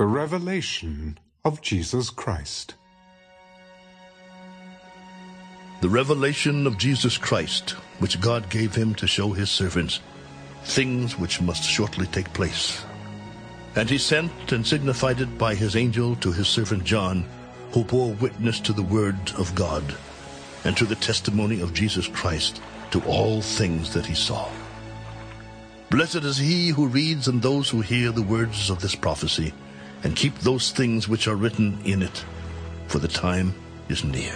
The Revelation of Jesus Christ. The revelation of Jesus Christ, which God gave him to show his servants things which must shortly take place. And he sent and signified it by his angel to his servant John, who bore witness to the word of God and to the testimony of Jesus Christ to all things that he saw. Blessed is he who reads and those who hear the words of this prophecy, and keep those things which are written in it, for the time is near.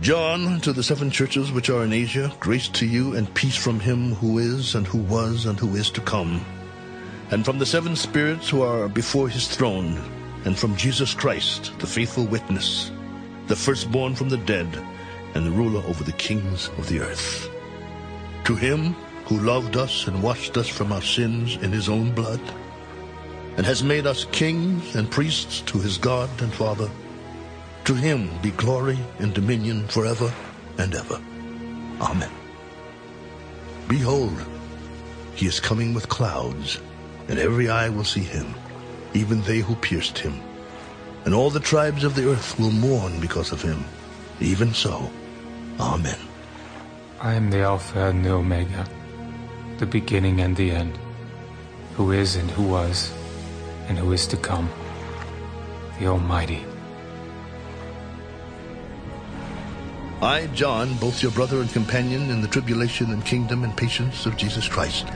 John, to the seven churches which are in Asia, grace to you and peace from him who is, and who was, and who is to come, and from the seven spirits who are before his throne, and from Jesus Christ, the faithful witness, the firstborn from the dead, and the ruler over the kings of the earth. To him who loved us and washed us from our sins in his own blood, and has made us kings and priests to his God and Father, to him be glory and dominion forever and ever. Amen. Behold, he is coming with clouds, and every eye will see him, even they who pierced him. And all the tribes of the earth will mourn because of him. Even so, Amen. I am the Alpha and the Omega, the beginning and the end, who is and who was, and who is to come, the Almighty. I, John, both your brother and companion in the tribulation and kingdom and patience of Jesus Christ,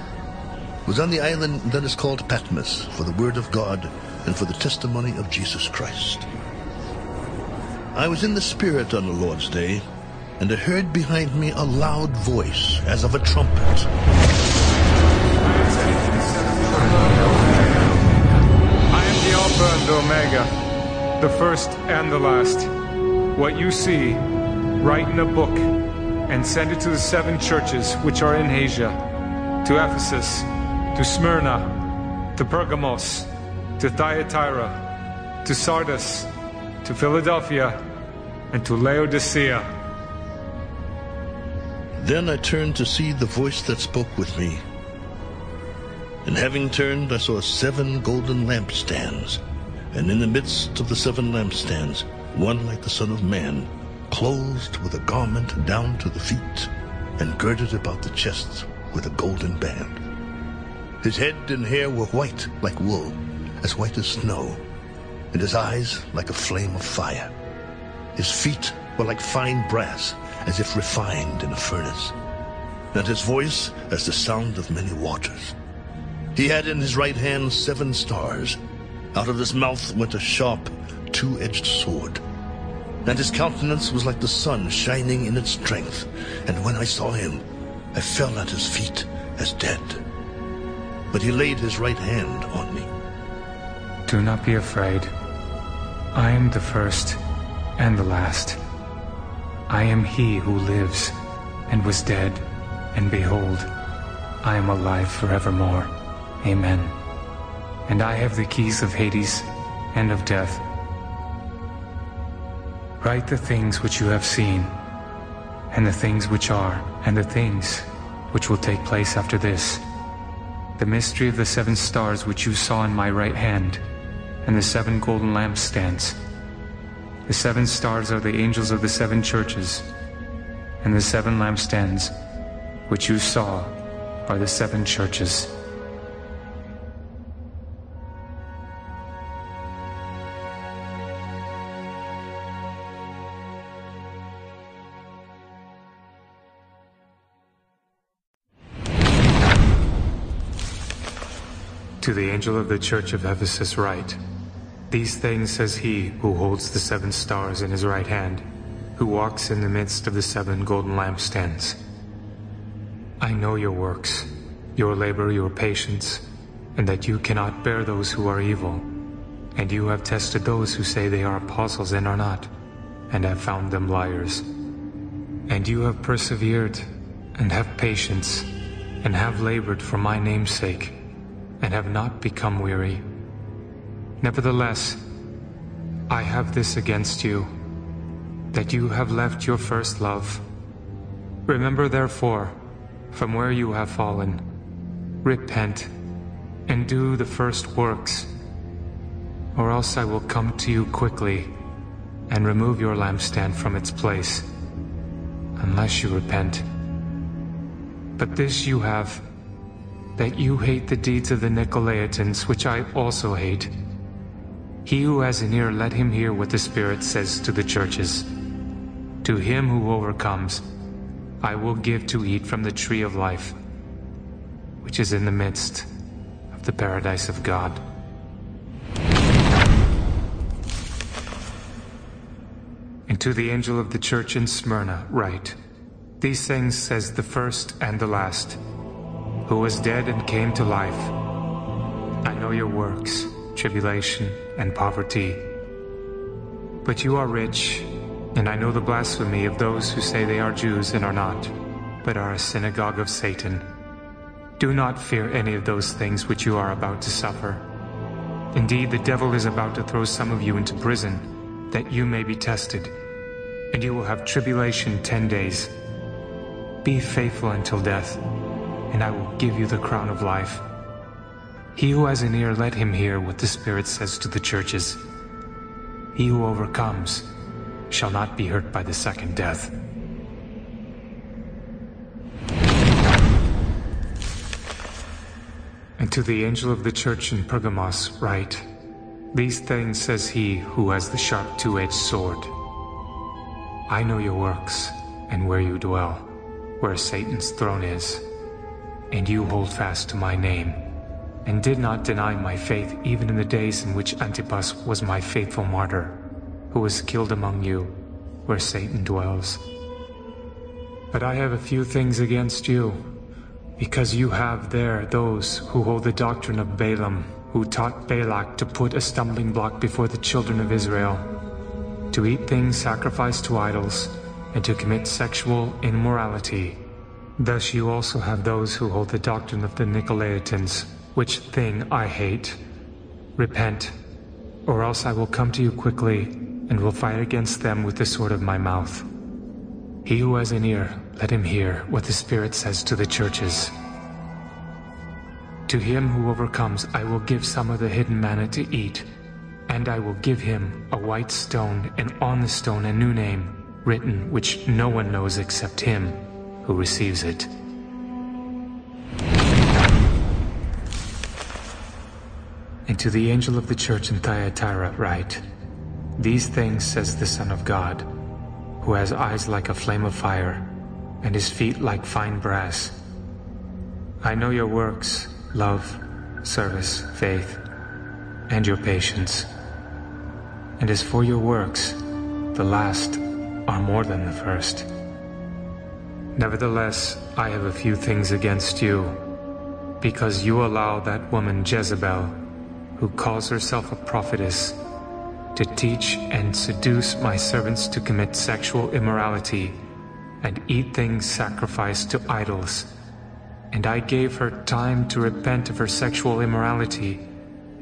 was on the island that is called Patmos for the word of God and for the testimony of Jesus Christ. I was in the Spirit on the Lord's day, and I heard behind me a loud voice as of a trumpet. Omega, the first and the last. What you see, write in a book and send it to the seven churches which are in Asia, to Ephesus, to Smyrna, to Pergamos, to Thyatira, to Sardis, to Philadelphia, and to Laodicea. Then I turned to see the voice that spoke with me. And having turned, I saw seven golden lampstands, and in the midst of the seven lampstands, one like the Son of Man, clothed with a garment down to the feet, and girded about the chest with a golden band. His head and hair were white like wool, as white as snow, and his eyes like a flame of fire. His feet were like fine brass, as if refined in a furnace, and his voice as the sound of many waters. He had in his right hand seven stars. Out of his mouth went a sharp, two-edged sword and his countenance was like the sun shining in its strength. And when I saw him, I fell at his feet as dead. But he laid his right hand on me. Do not be afraid. I am the first and the last. I am he who lives and was dead, and behold, I am alive forevermore. Amen. And I have the keys of Hades and of death. Write the things which you have seen, and the things which are, and the things which will take place after this. The mystery of the seven stars which you saw in my right hand, and the seven golden lampstands. The seven stars are the angels of the seven churches, and the seven lampstands which you saw are the seven churches. To the angel of the church of Ephesus write, These things says he who holds the seven stars in his right hand, who walks in the midst of the seven golden lampstands. I know your works, your labor, your patience, and that you cannot bear those who are evil. And you have tested those who say they are apostles and are not, and have found them liars. And you have persevered, and have patience, and have labored for my name's sake and have not become weary. Nevertheless, I have this against you, that you have left your first love. Remember therefore, from where you have fallen, repent, and do the first works, or else I will come to you quickly and remove your lampstand from its place, unless you repent. But this you have, that you hate the deeds of the Nicolaitans, which I also hate. He who has an ear, let him hear what the Spirit says to the churches. To him who overcomes, I will give to eat from the tree of life, which is in the midst of the paradise of God. And to the angel of the church in Smyrna write, These things says the first and the last, who was dead and came to life. I know your works, tribulation, and poverty. But you are rich, and I know the blasphemy of those who say they are Jews and are not, but are a synagogue of Satan. Do not fear any of those things which you are about to suffer. Indeed, the devil is about to throw some of you into prison, that you may be tested, and you will have tribulation ten days. Be faithful until death, and I will give you the crown of life. He who has an ear, let him hear what the Spirit says to the churches. He who overcomes shall not be hurt by the second death. And to the angel of the church in Pergamos write, These things says he who has the sharp two-edged sword. I know your works, and where you dwell, where Satan's throne is, and you hold fast to my name, and did not deny my faith even in the days in which Antipas was my faithful martyr who was killed among you, where Satan dwells. But I have a few things against you, because you have there those who hold the doctrine of Balaam, who taught Balak to put a stumbling block before the children of Israel, to eat things sacrificed to idols, and to commit sexual immorality. Thus you also have those who hold the doctrine of the Nicolaitans, which thing I hate. Repent, or else I will come to you quickly and will fight against them with the sword of my mouth. He who has an ear, let him hear what the Spirit says to the churches. To him who overcomes, I will give some of the hidden manna to eat, and I will give him a white stone, and on the stone a new name, written which no one knows except him who receives it. And to the angel of the church in Thyatira write, these things says the Son of God, who has eyes like a flame of fire, and his feet like fine brass. I know your works, love, service, faith, and your patience. And as for your works, the last are more than the first. Nevertheless, I have a few things against you, because you allow that woman Jezebel, who calls herself a prophetess, to teach and seduce my servants to commit sexual immorality and eat things sacrificed to idols. And I gave her time to repent of her sexual immorality,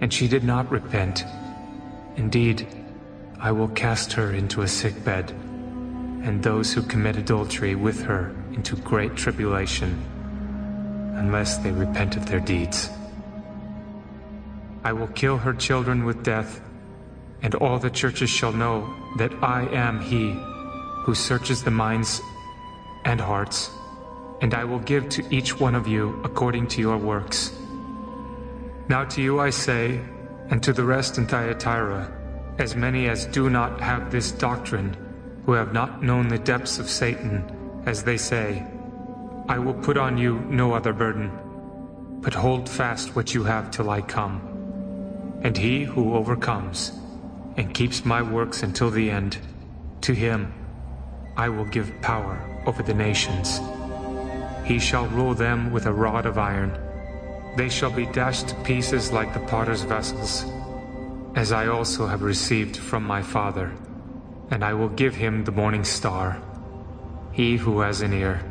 and she did not repent. Indeed, I will cast her into a sick bed, and those who commit adultery with her into great tribulation, unless they repent of their deeds. I will kill her children with death, and all the churches shall know that I am he who searches the minds and hearts, and I will give to each one of you according to your works. Now to you I say, and to the rest in Thyatira, as many as do not have this doctrine, who have not known the depths of Satan, as they say, I will put on you no other burden, but hold fast what you have till I come. And he who overcomes, and keeps my works until the end, to him I will give power over the nations. He shall rule them with a rod of iron. They shall be dashed to pieces like the potter's vessels, as I also have received from my Father, and I will give him the morning star. He who has an ear,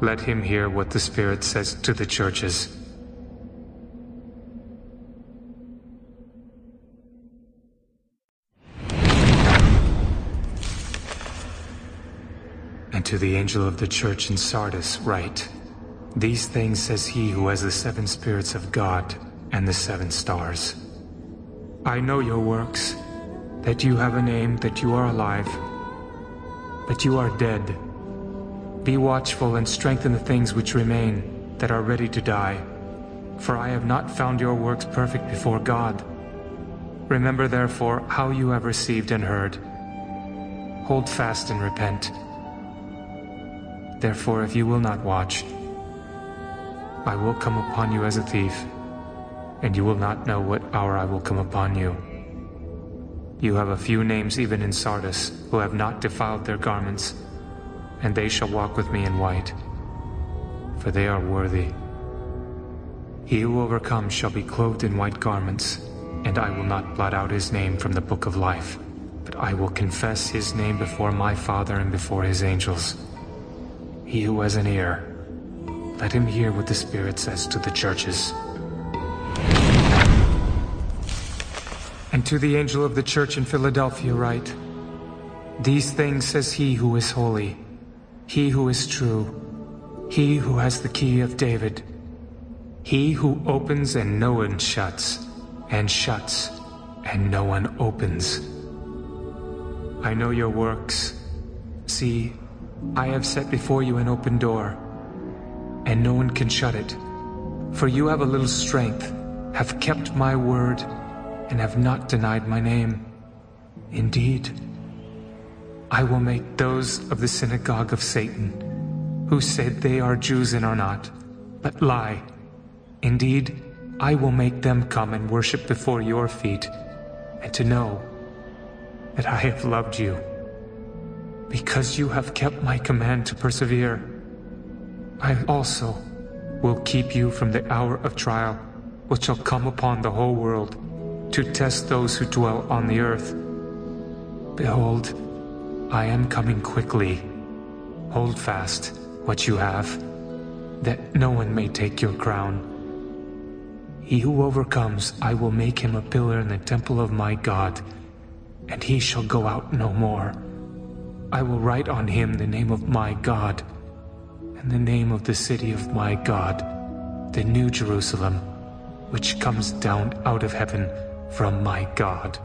let him hear what the Spirit says to the churches. And to the angel of the church in Sardis write, These things says he who has the seven spirits of God and the seven stars. I know your works, that you have a name, that you are alive, but you are dead. Be watchful and strengthen the things which remain, that are ready to die. For I have not found your works perfect before God. Remember therefore how you have received and heard. Hold fast and repent. Therefore, if you will not watch, I will come upon you as a thief and you will not know what hour I will come upon you. You have a few names even in Sardis, who have not defiled their garments, and they shall walk with me in white, for they are worthy. He who overcomes shall be clothed in white garments, and I will not blot out his name from the book of life, but I will confess his name before my Father and before his angels. He who has an ear, let him hear what the Spirit says to the churches. And to the angel of the church in Philadelphia write, These things says he who is holy, he who is true, he who has the key of David, he who opens and no one shuts, and shuts and no one opens. I know your works. See, I have set before you an open door, and no one can shut it. For you have a little strength, have kept my word, and have not denied my name. Indeed, I will make those of the synagogue of Satan, who said they are Jews and are not, but lie. Indeed, I will make them come and worship before your feet, and to know that I have loved you, because you have kept my command to persevere. I also will keep you from the hour of trial, which shall come upon the whole world to test those who dwell on the earth. Behold, I am coming quickly. Hold fast what you have, that no one may take your crown. He who overcomes, I will make him a pillar in the temple of my God, and he shall go out no more. I will write on him the name of my God, and the name of the city of my God, the New Jerusalem, which comes down out of heaven from my God,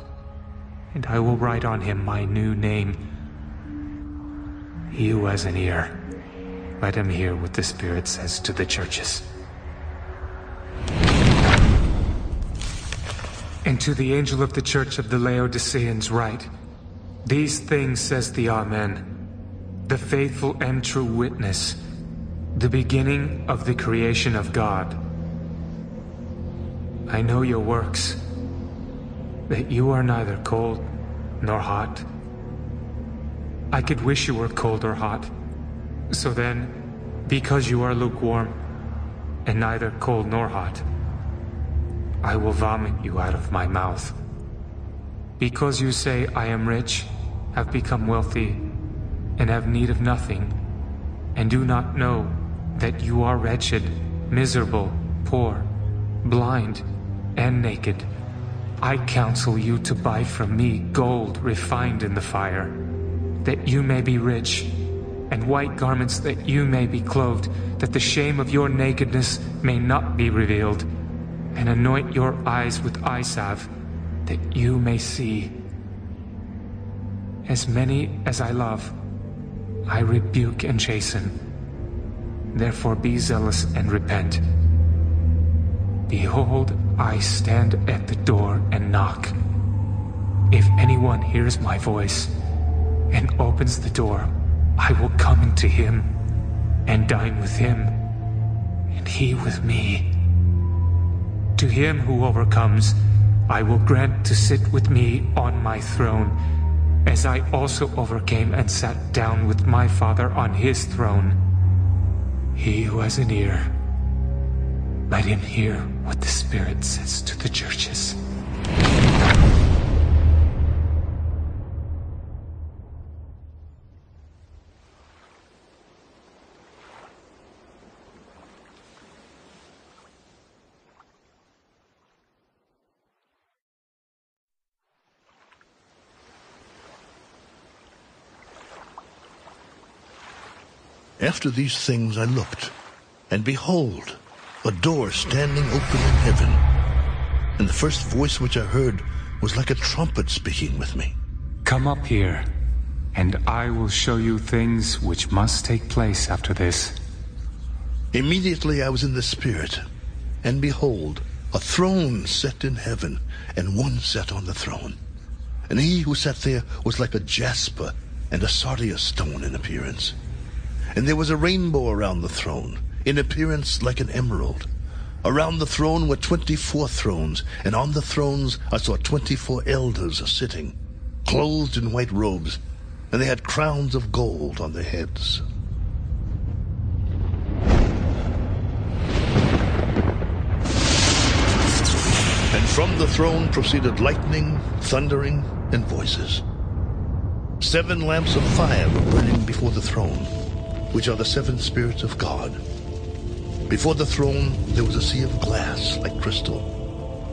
and I will write on him my new name. He who has an ear, let him hear what the Spirit says to the churches. And to the angel of the church of the Laodiceans write, These things says the Amen, the faithful and true witness, the beginning of the creation of God. I know your works that you are neither cold nor hot. I could wish you were cold or hot. So then, because you are lukewarm, and neither cold nor hot, I will vomit you out of my mouth. Because you say, I am rich, have become wealthy, and have need of nothing, and do not know that you are wretched, miserable, poor, blind, and naked. I counsel you to buy from me gold refined in the fire, that you may be rich, and white garments that you may be clothed, that the shame of your nakedness may not be revealed, and anoint your eyes with eye salve, that you may see. As many as I love, I rebuke and chasten. Therefore be zealous and repent. Behold, I stand at the door and knock. If anyone hears my voice and opens the door, I will come into him and dine with him, and he with me. To him who overcomes, I will grant to sit with me on my throne, as I also overcame and sat down with my Father on his throne. He who has an ear, let him hear what the Spirit says to the churches. After these things I looked, and behold, a door standing open in heaven. And the first voice which I heard was like a trumpet speaking with me. Come up here, and I will show you things which must take place after this. Immediately I was in the Spirit, and behold, a throne set in heaven, and one sat on the throne. And he who sat there was like a jasper and a sardius stone in appearance. And there was a rainbow around the throne, in appearance like an emerald. Around the throne were twenty-four thrones, and on the thrones I saw twenty-four elders sitting, clothed in white robes, and they had crowns of gold on their heads. And from the throne proceeded lightning, thundering, and voices. Seven lamps of fire were burning before the throne, which are the seven spirits of God. Before the throne there was a sea of glass like crystal,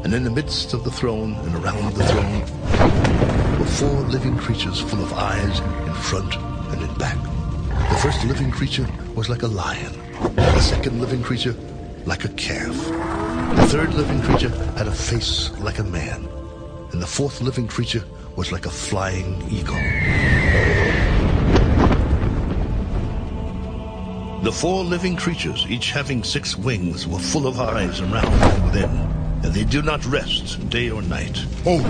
and in the midst of the throne and around the throne were four living creatures full of eyes in front and in back. The first living creature was like a lion, the second living creature like a calf. The third living creature had a face like a man, and the fourth living creature was like a flying eagle. The four living creatures, each having six wings, were full of eyes around and within, and they do not rest day or night. Holy,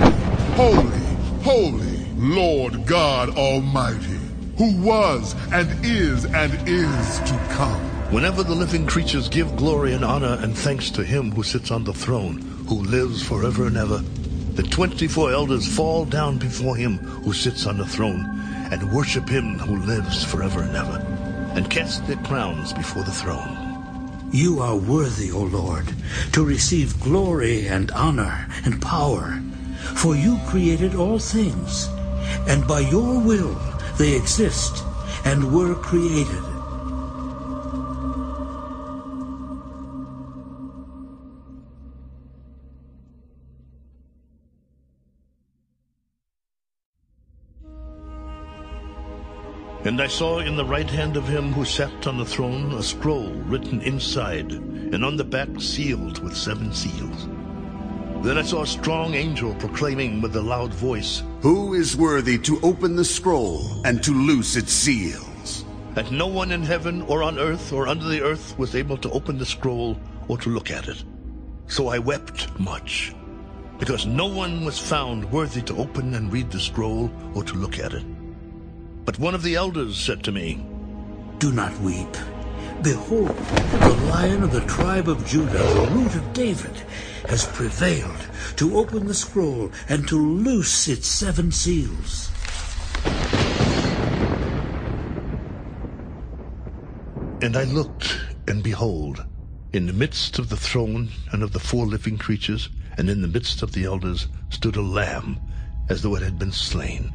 holy, holy, Lord God Almighty, who was and is and is to come. Whenever the living creatures give glory and honor and thanks to him who sits on the throne, who lives forever and ever, the twenty-four elders fall down before him who sits on the throne and worship him who lives forever and ever, and cast their crowns before the throne. You are worthy, O Lord, to receive glory and honor and power, for you created all things, and by your will they exist and were created. And I saw in the right hand of him who sat on the throne a scroll written inside, and on the back sealed with seven seals. Then I saw a strong angel proclaiming with a loud voice, Who is worthy to open the scroll and to loose its seals? And no one in heaven or on earth or under the earth was able to open the scroll or to look at it. So I wept much, because no one was found worthy to open and read the scroll or to look at it. But one of the elders said to me, Do not weep. Behold, the lion of the tribe of Judah, the root of David, has prevailed to open the scroll and to loose its seven seals. And I looked, and behold, in the midst of the throne and of the four living creatures, and in the midst of the elders, stood a lamb, as though it had been slain,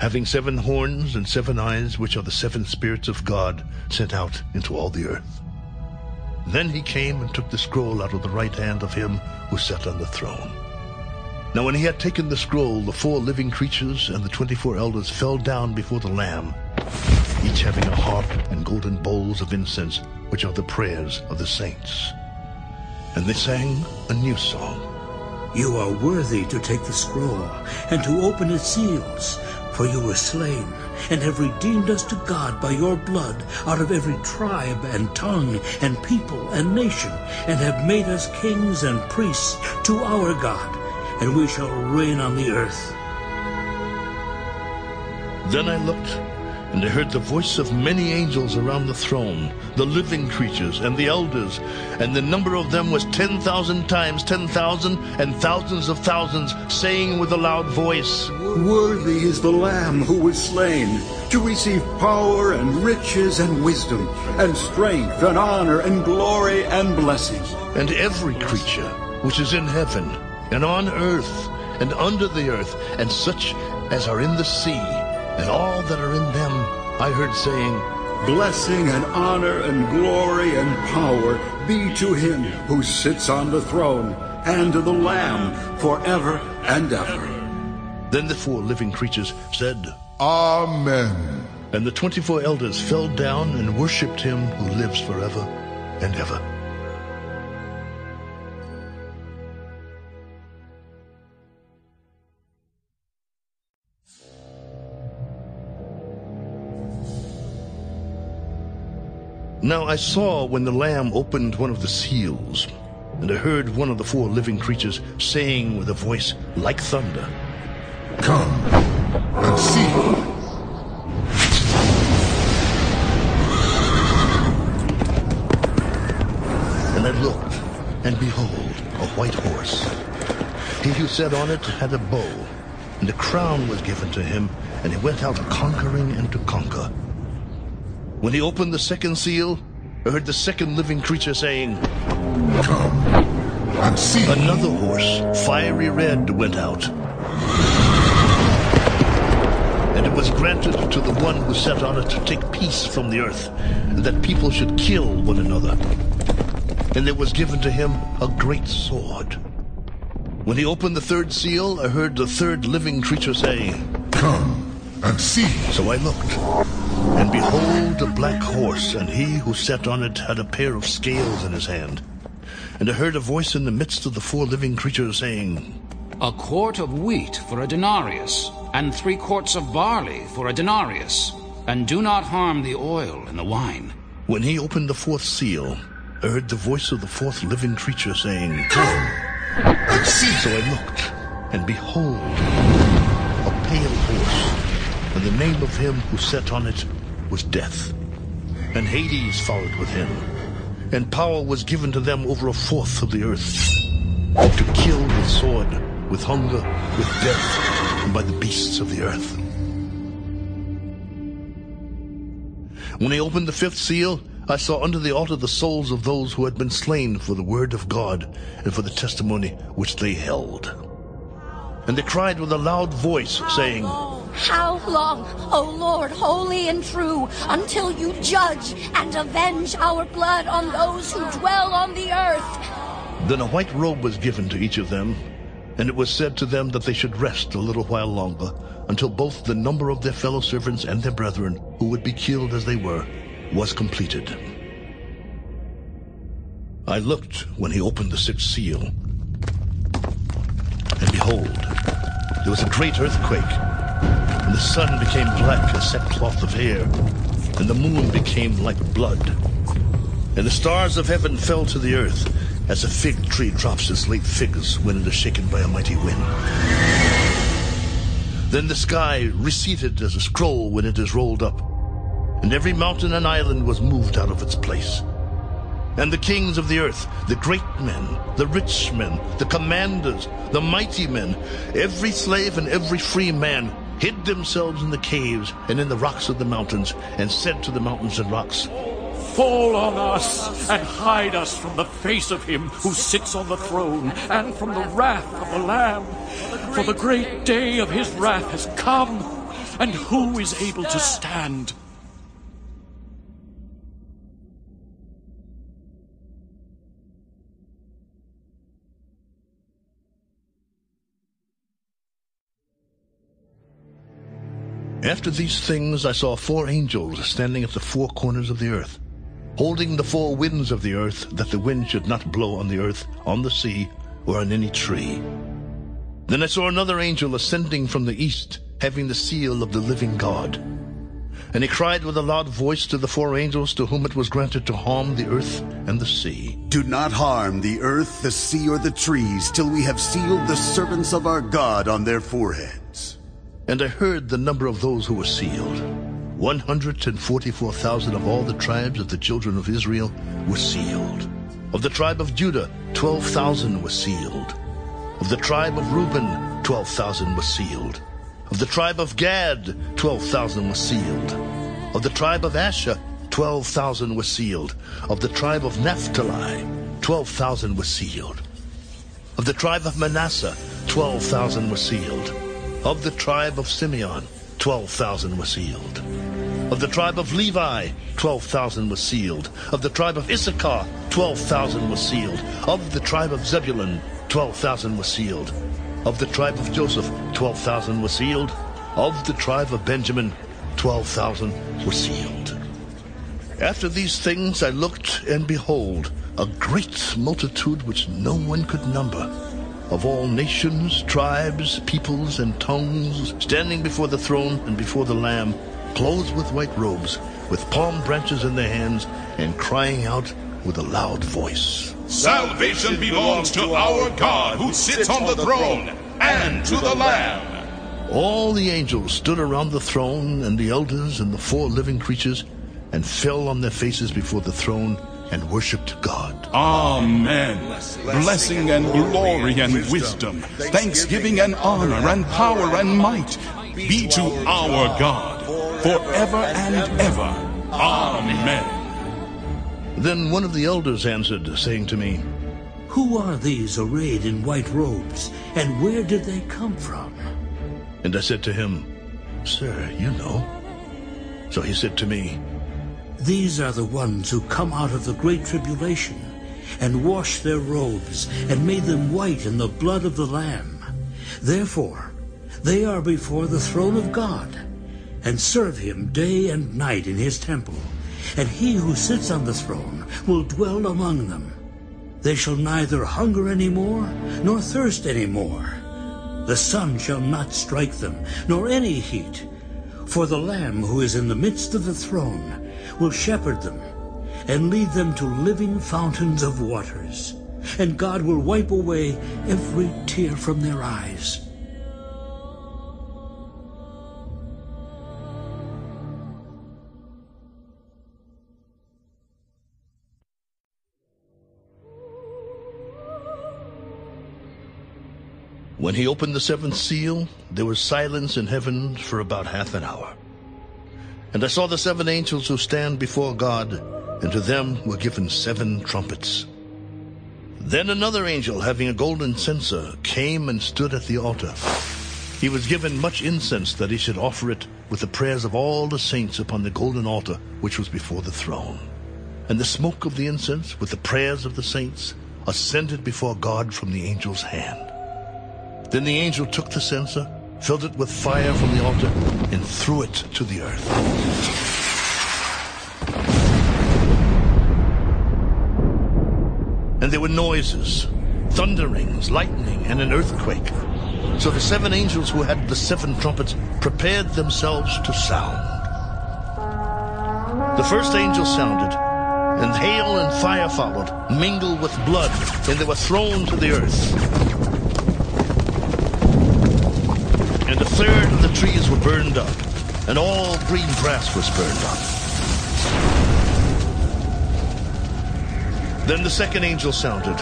having seven horns and seven eyes, which are the seven spirits of God sent out into all the earth. Then he came and took the scroll out of the right hand of him who sat on the throne. Now when he had taken the scroll, the four living creatures and the twenty-four elders fell down before the Lamb, each having a harp and golden bowls of incense, which are the prayers of the saints. And they sang a new song. You are worthy to take the scroll and to open its seals, for you were slain and have redeemed us to God by your blood out of every tribe and tongue and people and nation, and have made us kings and priests to our God, and we shall reign on the earth. Then I looked, and I heard the voice of many angels around the throne, the living creatures and the elders, and the number of them was ten thousand times ten thousand and thousands of thousands, saying with a loud voice, Worthy is the Lamb who was slain to receive power and riches and wisdom and strength and honor and glory and blessing. And every creature which is in heaven and on earth and under the earth, and such as are in the sea, and all that are in them, I heard saying, Blessing and honor and glory and power be to him who sits on the throne and to the Lamb forever and ever. Then the four living creatures said, Amen. And the twenty-four elders fell down and worshipped him who lives forever and ever. Now I saw when the Lamb opened one of the seals, and I heard one of the four living creatures saying with a voice like thunder, Come and see. And I looked, and behold, a white horse. He who sat on it had a bow, and a crown was given to him, and he went out conquering and to conquer. When he opened the second seal, I heard the second living creature saying, Come and see. Another horse, fiery red, went out. And it was granted to the one who sat on it to take peace from the earth, and that people should kill one another. And there was given to him a great sword. When he opened the third seal, I heard the third living creature say, Come and see. So I looked, behold a black horse, and he who sat on it had a pair of scales in his hand. And I heard a voice in the midst of the four living creatures saying, A quart of wheat for a denarius, and three quarts of barley for a denarius. And do not harm the oil and the wine. When he opened the fourth seal, I heard the voice of the fourth living creature saying, Come and see. So I looked, and behold, a pale horse, and the name of him who sat on it was Death. And Hades followed with him, and power was given to them over a fourth of the earth, to kill with sword, with hunger, with death, and by the beasts of the earth. When he opened the fifth seal, I saw under the altar the souls of those who had been slain for the word of God and for the testimony which they held. And they cried with a loud voice, saying, How long, O Lord, holy and true, until you judge and avenge our blood on those who dwell on the earth? Then a white robe was given to each of them, and it was said to them that they should rest a little while longer, until both the number of their fellow servants and their brethren, who would be killed as they were, was completed. I looked when he opened the sixth seal, and behold, there was a great earthquake, the sun became black as sackcloth of hair, and the moon became like blood, and the stars of heaven fell to the earth, as a fig tree drops its late figs when it is shaken by a mighty wind. Then the sky receded as a scroll when it is rolled up, and every mountain and island was moved out of its place. And the kings of the earth, the great men, the rich men, the commanders, the mighty men, every slave and every free man, hid themselves in the caves and in the rocks of the mountains, and said to the mountains and rocks, Fall on us and hide us from the face of him who sits on the throne and from the wrath of the Lamb. For the great day of his wrath has come, and who is able to stand? After these things I saw four angels standing at the four corners of the earth, holding the four winds of the earth, that the wind should not blow on the earth, on the sea, or on any tree. Then I saw another angel ascending from the east, having the seal of the living God. And he cried with a loud voice to the four angels to whom it was granted to harm the earth and the sea. Do not harm the earth, the sea, or the trees, till we have sealed the servants of our God on their foreheads. And I heard the number of those who were sealed. 144,000 of all the tribes of the children of Israel were sealed. Of the tribe of Judah, 12,000 were sealed. Of the tribe of Reuben, 12,000 were sealed. Of the tribe of Gad, 12,000 were sealed. Of the tribe of Asher, 12,000 were sealed. Of the tribe of Naphtali, 12,000 were sealed. Of the tribe of Manasseh, 12,000 were sealed. Of the tribe of Simeon, 12,000 were sealed. Of the tribe of Levi, 12,000 were sealed. Of the tribe of Issachar, 12,000 were sealed. Of the tribe of Zebulun, 12,000 were sealed. Of the tribe of Joseph, 12,000 were sealed. Of the tribe of Benjamin, 12,000 were sealed. After these things I looked, and behold, a great multitude which no one could number, of all nations, tribes, peoples, and tongues, standing before the throne and before the Lamb, clothed with white robes, with palm branches in their hands and crying out with a loud voice. Salvation belongs to our God who sits on the throne and to the Lamb. All the angels stood around the throne and the elders and the four living creatures and fell on their faces before the throne and worshipped God. Amen. Blessing and glory and wisdom, thanksgiving and honor and power and might be to our God forever and ever. Amen. Then one of the elders answered, saying to me, Who are these arrayed in white robes, and where did they come from? And I said to him, Sir, you know. So he said to me, These are the ones who come out of the great tribulation, and washed their robes, and made them white in the blood of the Lamb. Therefore, they are before the throne of God, and serve him day and night in his temple. And he who sits on the throne will dwell among them. They shall neither hunger any more, nor thirst any more. The sun shall not strike them, nor any heat. For the Lamb who is in the midst of the throne will shepherd them, and lead them to living fountains of waters. And God will wipe away every tear from their eyes. When he opened the seventh seal, there was silence in heaven for about half an hour. And I saw the seven angels who stand before God, and to them were given seven trumpets. Then another angel, having a golden censer, came and stood at the altar. He was given much incense that he should offer it with the prayers of all the saints upon the golden altar which was before the throne. And the smoke of the incense with the prayers of the saints ascended before God from the angel's hand. Then the angel took the censer, filled it with fire from the altar, and threw it to the earth. And there were noises, thunderings, lightning, and an earthquake. So the seven angels who had the seven trumpets prepared themselves to sound. The first angel sounded, and hail and fire followed, mingled with blood, and they were thrown to the earth. Third of the trees were burned up, and all green grass was burned up. Then the second angel sounded,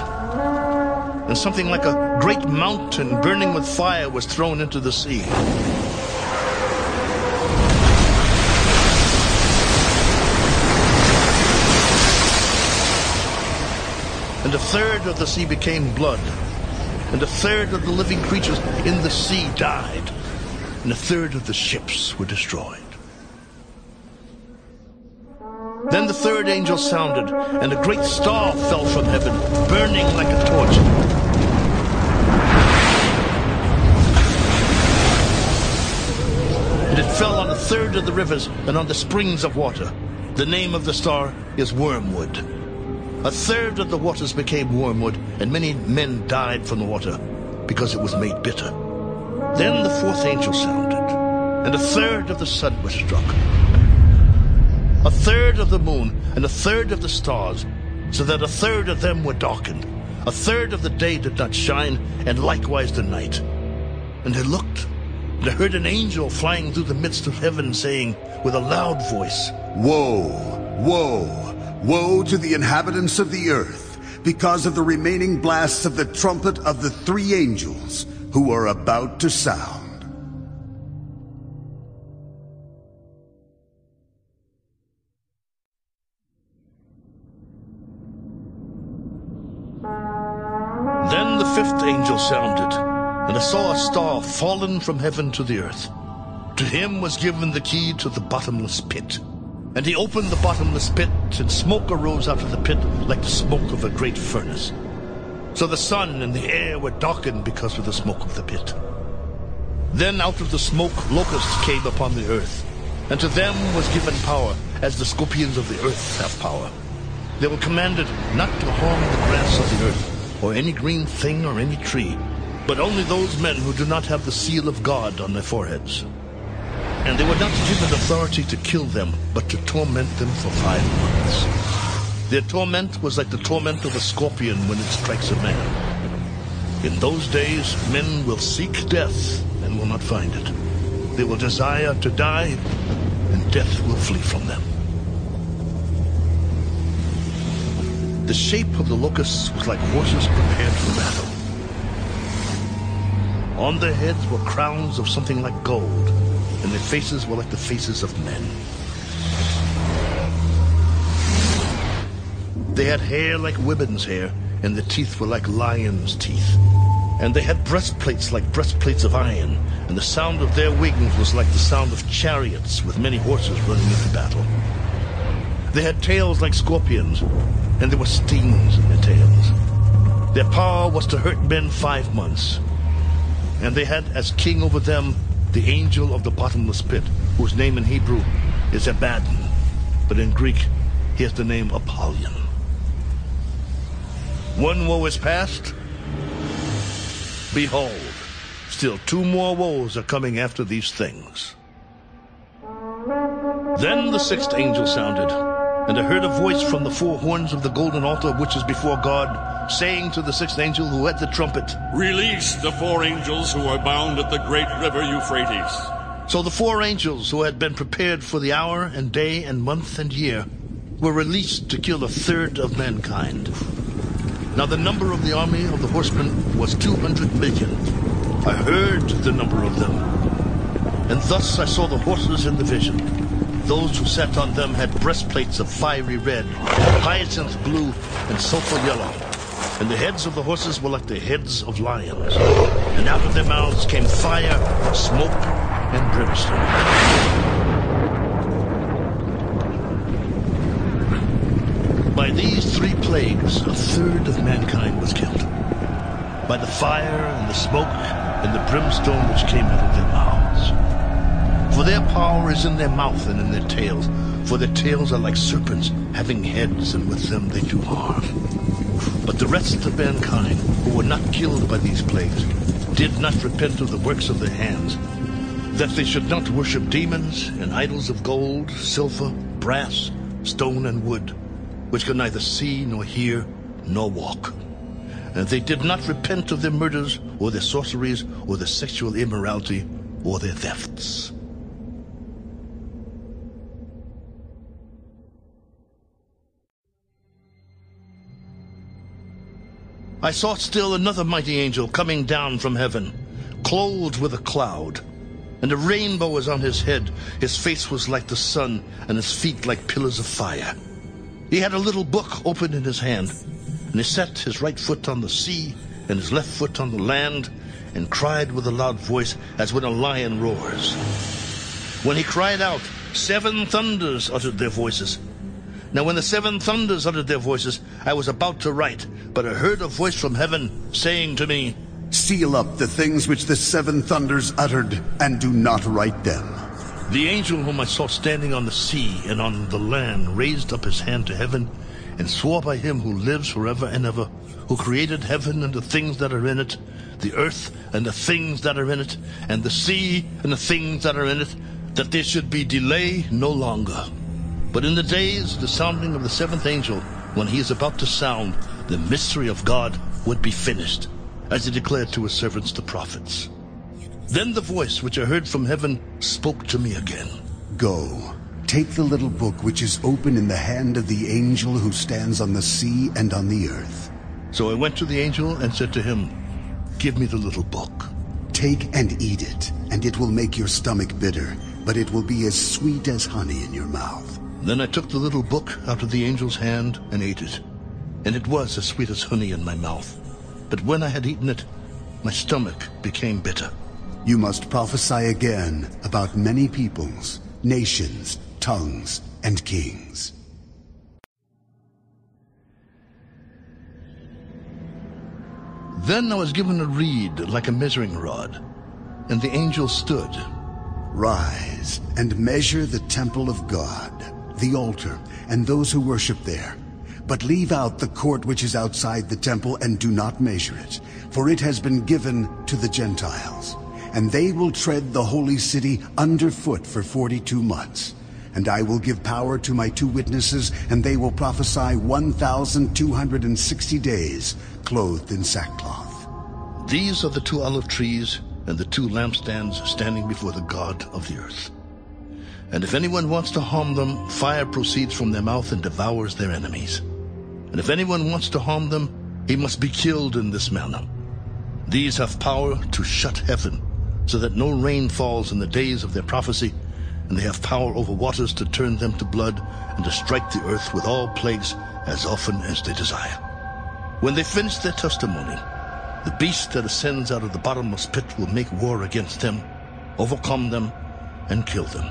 and something like a great mountain burning with fire was thrown into the sea. And a third of the sea became blood, and a third of the living creatures in the sea died, and a third of the ships were destroyed. Then the third angel sounded, and a great star fell from heaven, burning like a torch. And it fell on a third of the rivers and on the springs of water. The name of the star is Wormwood. A third of the waters became wormwood, and many men died from the water, because it was made bitter. Then the fourth angel sounded, and a third of the sun was struck, a third of the moon, and a third of the stars, so that a third of them were darkened. A third of the day did not shine, and likewise the night. And I looked, and I heard an angel flying through the midst of heaven, saying with a loud voice, Woe, woe, woe to the inhabitants of the earth, because of the remaining blasts of the trumpet of the three angels who are about to sound. Then the fifth angel sounded, and I saw a star fallen from heaven to the earth. To him was given the key to the bottomless pit. And he opened the bottomless pit, and smoke arose out of the pit like the smoke of a great furnace. So the sun and the air were darkened because of the smoke of the pit. Then out of the smoke locusts came upon the earth, and to them was given power, as the scorpions of the earth have power. They were commanded not to harm the grass of the earth, or any green thing or any tree, but only those men who do not have the seal of God on their foreheads. And they were not given authority to kill them, but to torment them for five months. Their torment was like the torment of a scorpion when it strikes a man. In those days, men will seek death and will not find it. They will desire to die, and death will flee from them. The shape of the locusts was like horses prepared for battle. On their heads were crowns of something like gold, and their faces were like the faces of men. They had hair like women's hair, and their teeth were like lions' teeth. And they had breastplates like breastplates of iron, and the sound of their wings was like the sound of chariots with many horses running into battle. They had tails like scorpions, and there were stings in their tails. Their power was to hurt men five months. And they had as king over them the angel of the bottomless pit, whose name in Hebrew is Abaddon, but in Greek he has the name Apollyon. One woe is past. Behold, still two more woes are coming after these things. Then the sixth angel sounded, and I heard a voice from the four horns of the golden altar which is before God, saying to the sixth angel who had the trumpet, Release the four angels who are bound at the great river Euphrates. So the four angels who had been prepared for the hour and day and month and year were released to kill a third of mankind. Now the number of the army of the horsemen was 200 million. I heard the number of them. And thus I saw the horses in the vision. Those who sat on them had breastplates of fiery red, hyacinth blue, and sulfur yellow. And the heads of the horses were like the heads of lions. And out of their mouths came fire, smoke, and brimstone. By these three plagues, a third of mankind was killed. By the fire and the smoke and the brimstone which came out of their mouths. For their power is in their mouth and in their tails. For their tails are like serpents, having heads, and with them they do harm. But the rest of mankind, who were not killed by these plagues, did not repent of the works of their hands, that they should not worship demons and idols of gold, silver, brass, stone, and wood, which could neither see nor hear nor walk. And they did not repent of their murders, or their sorceries, or their sexual immorality, or their thefts. I saw still another mighty angel coming down from heaven, clothed with a cloud, and a rainbow was on his head. His face was like the sun, and his feet like pillars of fire. He had a little book open in his hand, and he set his right foot on the sea and his left foot on the land, and cried with a loud voice as when a lion roars. When he cried out, seven thunders uttered their voices. Now when the seven thunders uttered their voices, I was about to write, but I heard a voice from heaven saying to me, Seal up the things which the seven thunders uttered, and do not write them. The angel whom I saw standing on the sea and on the land raised up his hand to heaven and swore by him who lives forever and ever, who created heaven and the things that are in it, the earth and the things that are in it, and the sea and the things that are in it, that there should be delay no longer. But in the days of the sounding of the seventh angel, when he is about to sound, the mystery of God would be finished, as he declared to his servants the prophets. Then the voice which I heard from heaven spoke to me again. Go, take the little book which is open in the hand of the angel who stands on the sea and on the earth. So I went to the angel and said to him, Give me the little book. Take and eat it, and it will make your stomach bitter, but it will be as sweet as honey in your mouth. Then I took the little book out of the angel's hand and ate it. And it was as sweet as honey in my mouth. But when I had eaten it, my stomach became bitter. You must prophesy again about many peoples, nations, tongues, and kings. Then I was given a reed like a measuring rod, and the angel stood. Rise and measure the temple of God, the altar, and those who worship there. But leave out the court which is outside the temple and do not measure it, for it has been given to the Gentiles. And they will tread the holy city underfoot for 42 months. And I will give power to my two witnesses, and they will prophesy 1,260 days, clothed in sackcloth. These are the two olive trees and the two lampstands standing before the God of the earth. And if anyone wants to harm them, fire proceeds from their mouth and devours their enemies. And if anyone wants to harm them, he must be killed in this manner. These have power to shut heaven, so that no rain falls in the days of their prophecy, and they have power over waters to turn them to blood, and to strike the earth with all plagues as often as they desire. When they finish their testimony, the beast that ascends out of the bottomless pit will make war against them, overcome them, and kill them.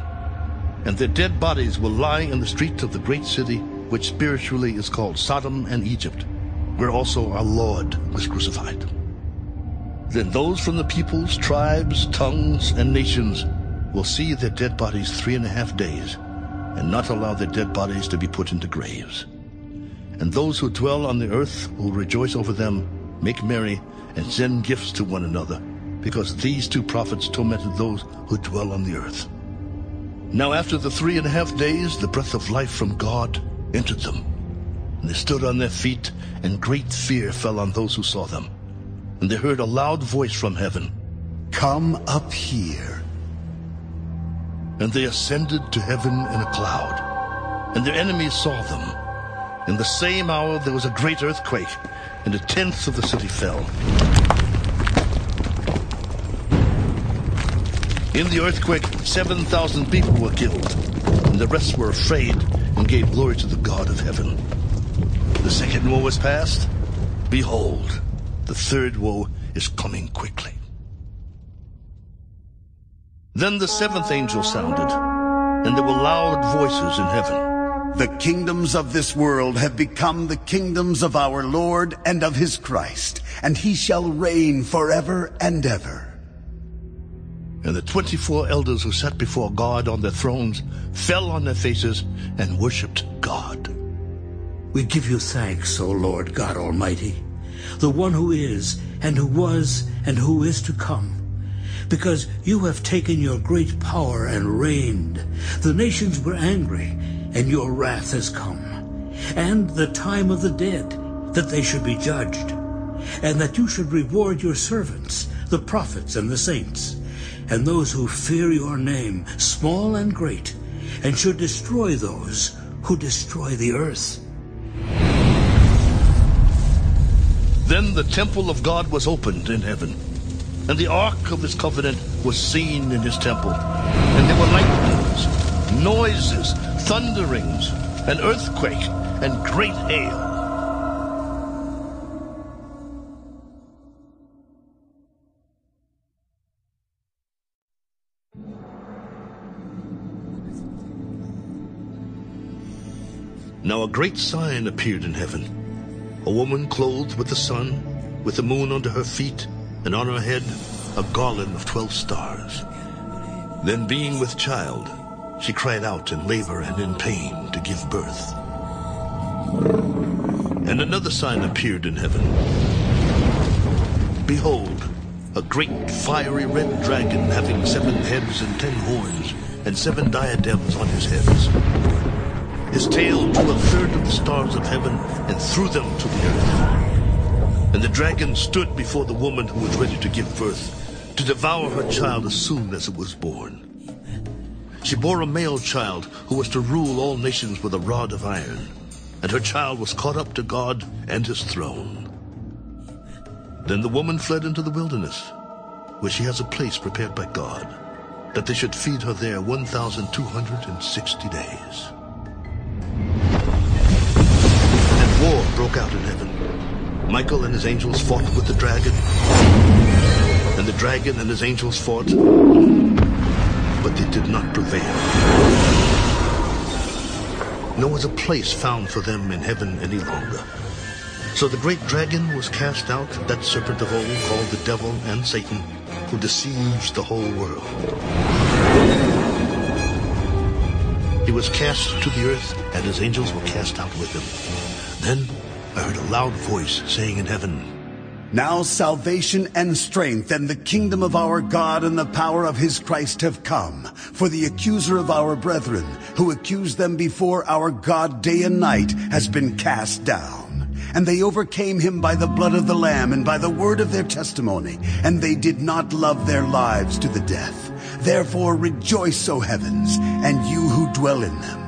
And their dead bodies will lie in the streets of the great city, which spiritually is called Sodom and Egypt, where also our Lord was crucified. Then those from the peoples, tribes, tongues, and nations will see their dead bodies three and a half days, and not allow their dead bodies to be put into graves. And those who dwell on the earth will rejoice over them, make merry, and send gifts to one another, because these two prophets tormented those who dwell on the earth. Now after the three and a half days, the breath of life from God entered them. And they stood on their feet, and great fear fell on those who saw them. And they heard a loud voice from heaven, Come up here. And they ascended to heaven in a cloud. And their enemies saw them. In the same hour there was a great earthquake, and a tenth of the city fell. In the earthquake, 7,000 people were killed, and the rest were afraid and gave glory to the God of heaven. The second war was past. Behold, the third woe is coming quickly. Then the seventh angel sounded, and there were loud voices in heaven. The kingdoms of this world have become the kingdoms of our Lord and of his Christ, and he shall reign forever and ever. And the twenty-four elders who sat before God on their thrones fell on their faces and worshipped God. We give you thanks, O Lord God Almighty, the one who is, and who was, and who is to come. Because you have taken your great power and reigned. The nations were angry, and your wrath has come. And the time of the dead, that they should be judged. And that you should reward your servants, the prophets and the saints, and those who fear your name, small and great, and should destroy those who destroy the earth. Then the temple of God was opened in heaven, and the ark of his covenant was seen in his temple. And there were lightnings, noises, thunderings, an earthquake, and great hail. Now a great sign appeared in heaven. A woman clothed with the sun, with the moon under her feet, and on her head a garland of twelve stars. Then being with child, she cried out in labor and in pain to give birth. And another sign appeared in heaven. Behold, a great fiery red dragon having seven heads and ten horns, and seven diadems on his heads. His tail drew a third of the stars of heaven and threw them to the earth. And the dragon stood before the woman who was ready to give birth, to devour her child as soon as it was born. She bore a male child who was to rule all nations with a rod of iron, and her child was caught up to God and his throne. Then the woman fled into the wilderness, where she has a place prepared by God, that they should feed her there 1,260 days. Broke out in heaven. Michael and his angels fought with the dragon, and the dragon and his angels fought, but they did not prevail. Nor was a place found for them in heaven any longer. So the great dragon was cast out, that serpent of old called the devil and Satan, who deceives the whole world. He was cast to the earth, and his angels were cast out with him. Then I heard a loud voice saying in heaven, Now salvation and strength and the kingdom of our God and the power of his Christ have come. For the accuser of our brethren, who accused them before our God day and night, has been cast down. And they overcame him by the blood of the Lamb and by the word of their testimony, and they did not love their lives to the death. Therefore rejoice, O heavens, and you who dwell in them.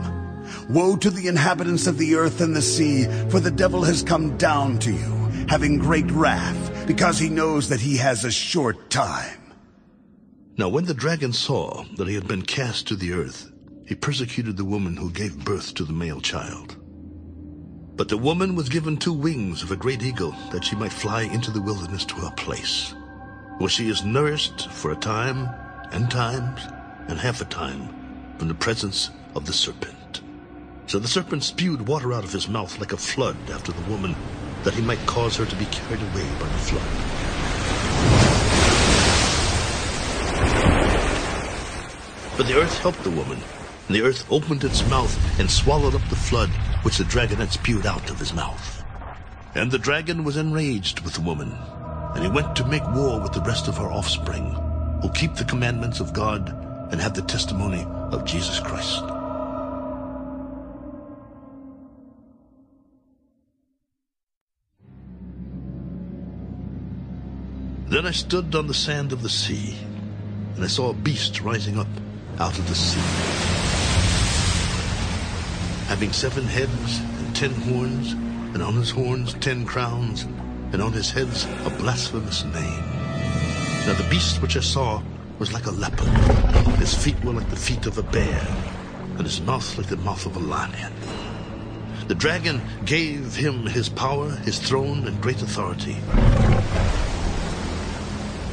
Woe to the inhabitants of the earth and the sea, for the devil has come down to you having great wrath, because he knows that he has a short time. Now when the dragon saw that he had been cast to the earth, he persecuted the woman who gave birth to the male child. But the woman was given two wings of a great eagle, that she might fly into the wilderness to a place, where she is nourished for a time, and times, and half a time, from the presence of the serpent. So the serpent spewed water out of his mouth like a flood after the woman, that he might cause her to be carried away by the flood. But the earth helped the woman, and the earth opened its mouth and swallowed up the flood which the dragon had spewed out of his mouth. And the dragon was enraged with the woman, and he went to make war with the rest of her offspring, who keep the commandments of God and have the testimony of Jesus Christ. Then I stood on the sand of the sea, and I saw a beast rising up out of the sea, having seven heads and ten horns, and on his horns ten crowns, and on his heads a blasphemous name. Now the beast which I saw was like a leopard. His feet were like the feet of a bear, and his mouth like the mouth of a lion. The dragon gave him his power, his throne, and great authority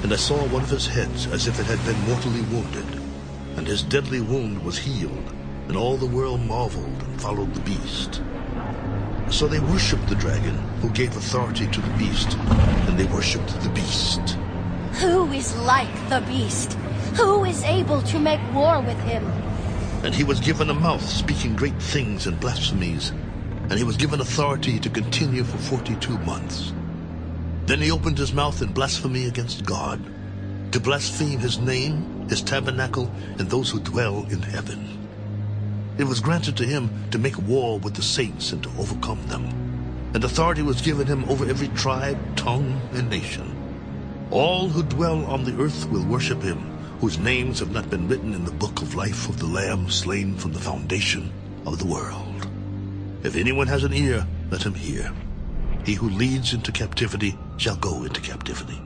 and I saw one of his heads as if it had been mortally wounded, and his deadly wound was healed, and all the world marveled and followed the beast. So they worshipped the dragon, who gave authority to the beast, and they worshipped the beast. Who is like the beast? Who is able to make war with him? And he was given a mouth speaking great things and blasphemies, and he was given authority to continue for forty-two months. Then he opened his mouth in blasphemy against God, to blaspheme his name, his tabernacle, and those who dwell in heaven. It was granted to him to make war with the saints and to overcome them. And authority was given him over every tribe, tongue, and nation. All who dwell on the earth will worship him, whose names have not been written in the book of life of the Lamb slain from the foundation of the world. If anyone has an ear, let him hear. He who leads into captivity shall go into captivity.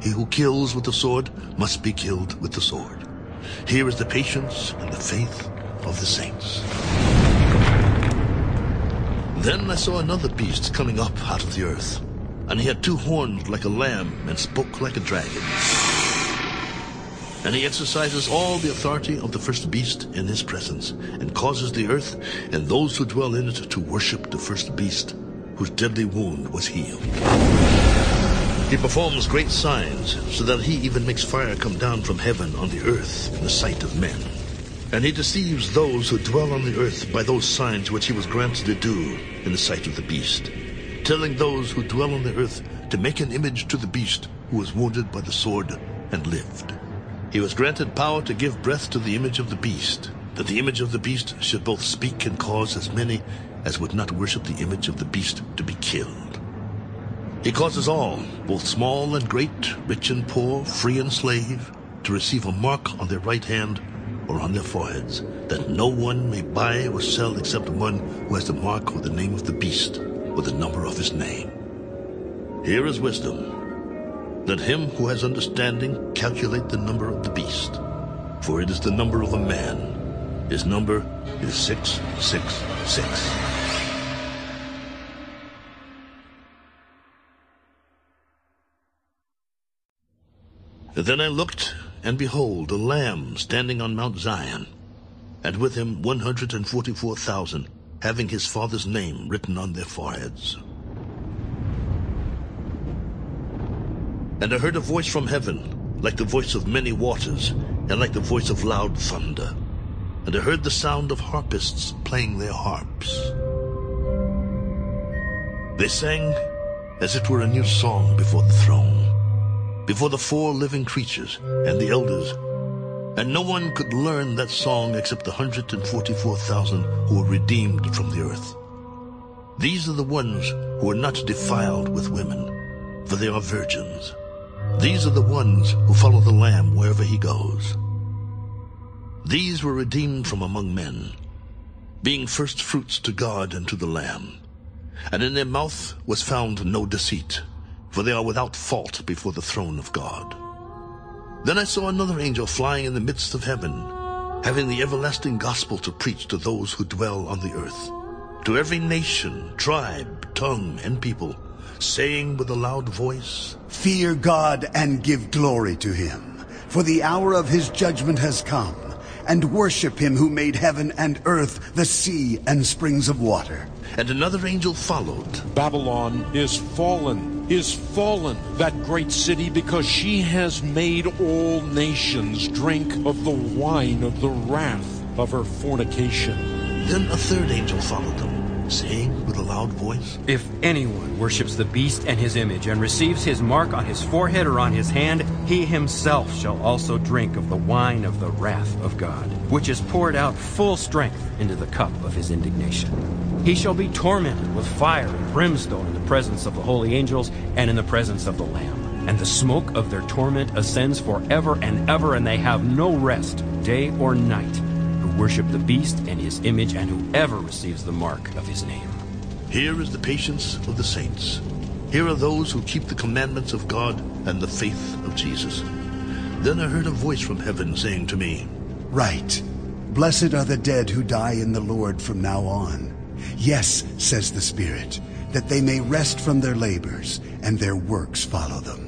He who kills with the sword must be killed with the sword. Here is the patience and the faith of the saints. Then I saw another beast coming up out of the earth, and he had two horns like a lamb and spoke like a dragon. And he exercises all the authority of the first beast in his presence, and causes the earth and those who dwell in it to worship the first beast whose deadly wound was healed. He performs great signs, so that he even makes fire come down from heaven on the earth in the sight of men. And he deceives those who dwell on the earth by those signs which he was granted to do in the sight of the beast, telling those who dwell on the earth to make an image to the beast who was wounded by the sword and lived. He was granted power to give breath to the image of the beast, that the image of the beast should both speak and cause as many as would not worship the image of the beast to be killed. He causes all, both small and great, rich and poor, free and slave, to receive a mark on their right hand or on their foreheads, that no one may buy or sell except one who has the mark or the name of the beast or the number of his name. Here is wisdom. Let him who has understanding calculate the number of the beast, for it is the number of a man. His number is 666. Then I looked, and behold, a lamb standing on Mount Zion, and with him 144,000, having his father's name written on their foreheads. And I heard a voice from heaven, like the voice of many waters, and like the voice of loud thunder. And I heard the sound of harpists playing their harps. They sang, as it were a new song before the throne, before the four living creatures and the elders. And no one could learn that song except the 144,000 who were redeemed from the earth. These are the ones who are not defiled with women, for they are virgins. These are the ones who follow the Lamb wherever he goes. These were redeemed from among men, being first fruits to God and to the Lamb. And in their mouth was found no deceit, for they are without fault before the throne of God. Then I saw another angel flying in the midst of heaven, having the everlasting gospel to preach to those who dwell on the earth, to every nation, tribe, tongue, and people, saying with a loud voice, Fear God and give glory to him, for the hour of his judgment has come, and worship him who made heaven and earth, the sea, and springs of water. And another angel followed. Babylon is fallen, is fallen, that great city, because she has made all nations drink of the wine of the wrath of her fornication. Then a third angel followed them, saying with a loud voice, If anyone worships the beast and his image, and receives his mark on his forehead or on his hand, he himself shall also drink of the wine of the wrath of God, which is poured out full strength into the cup of his indignation. He shall be tormented with fire and brimstone in the presence of the holy angels and in the presence of the Lamb. And the smoke of their torment ascends forever and ever, and they have no rest, day or night, worship the beast and his image, and whoever receives the mark of his name. Here is the patience of the saints. Here are those who keep the commandments of God and the faith of Jesus. Then I heard a voice from heaven saying to me, Right. Blessed are the dead who die in the Lord from now on. Yes, says the Spirit, that they may rest from their labors, and their works follow them.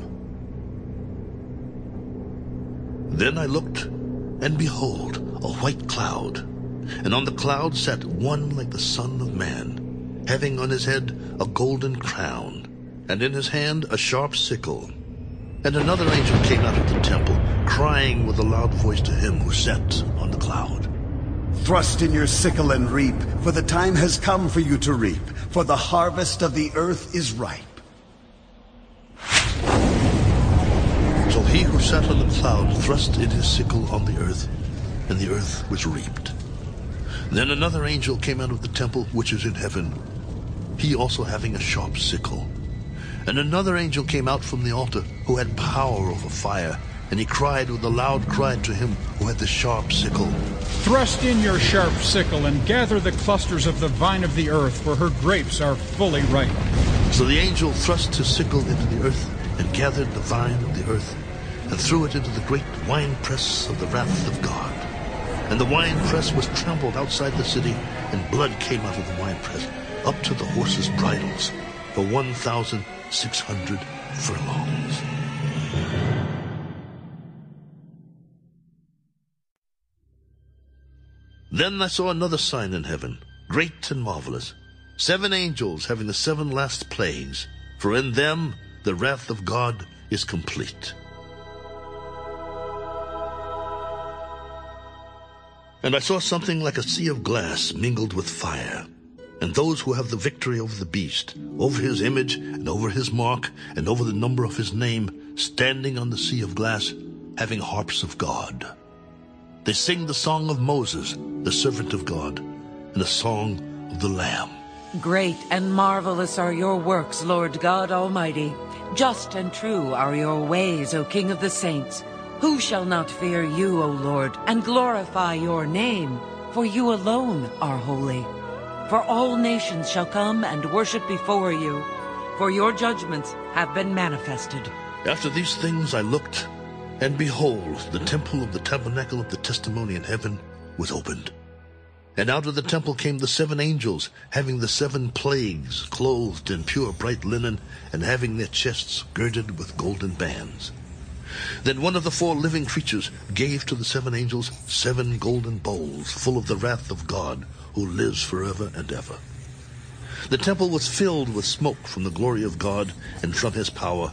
Then I looked, and behold, a white cloud. And on the cloud sat one like the Son of Man, having on his head a golden crown, and in his hand a sharp sickle. And another angel came out of the temple, crying with a loud voice to him who sat on the cloud. Thrust in your sickle and reap, for the time has come for you to reap, for the harvest of the earth is ripe. So he who sat on the cloud thrust in his sickle on the earth, and the earth was reaped. Then another angel came out of the temple which is in heaven, he also having a sharp sickle. And another angel came out from the altar, who had power over fire, and he cried with a loud cry to him who had the sharp sickle. Thrust in your sharp sickle and gather the clusters of the vine of the earth, for her grapes are fully ripe. So the angel thrust his sickle into the earth, and gathered the vine of the earth, and threw it into the great winepress of the wrath of God. And the winepress was trampled outside the city, and blood came out of the winepress up to the horses' bridles for 1,600 furlongs. Then I saw another sign in heaven, great and marvelous, seven angels having the seven last plagues, for in them the wrath of God is complete. And I saw something like a sea of glass mingled with fire. And those who have the victory over the beast, over his image, and over his mark, and over the number of his name, standing on the sea of glass, having harps of God. They sing the song of Moses, the servant of God, and the song of the Lamb. Great and marvelous are your works, Lord God Almighty. Just and true are your ways, O King of the saints. Who shall not fear you, O Lord, and glorify your name? For you alone are holy. For all nations shall come and worship before you, for your judgments have been manifested. After these things I looked, and behold, the temple of the tabernacle of the testimony in heaven was opened. And out of the temple came the seven angels, having the seven plagues, clothed in pure bright linen, and having their chests girded with golden bands. Then one of the four living creatures gave to the seven angels seven golden bowls full of the wrath of God, who lives forever and ever. The temple was filled with smoke from the glory of God and from his power,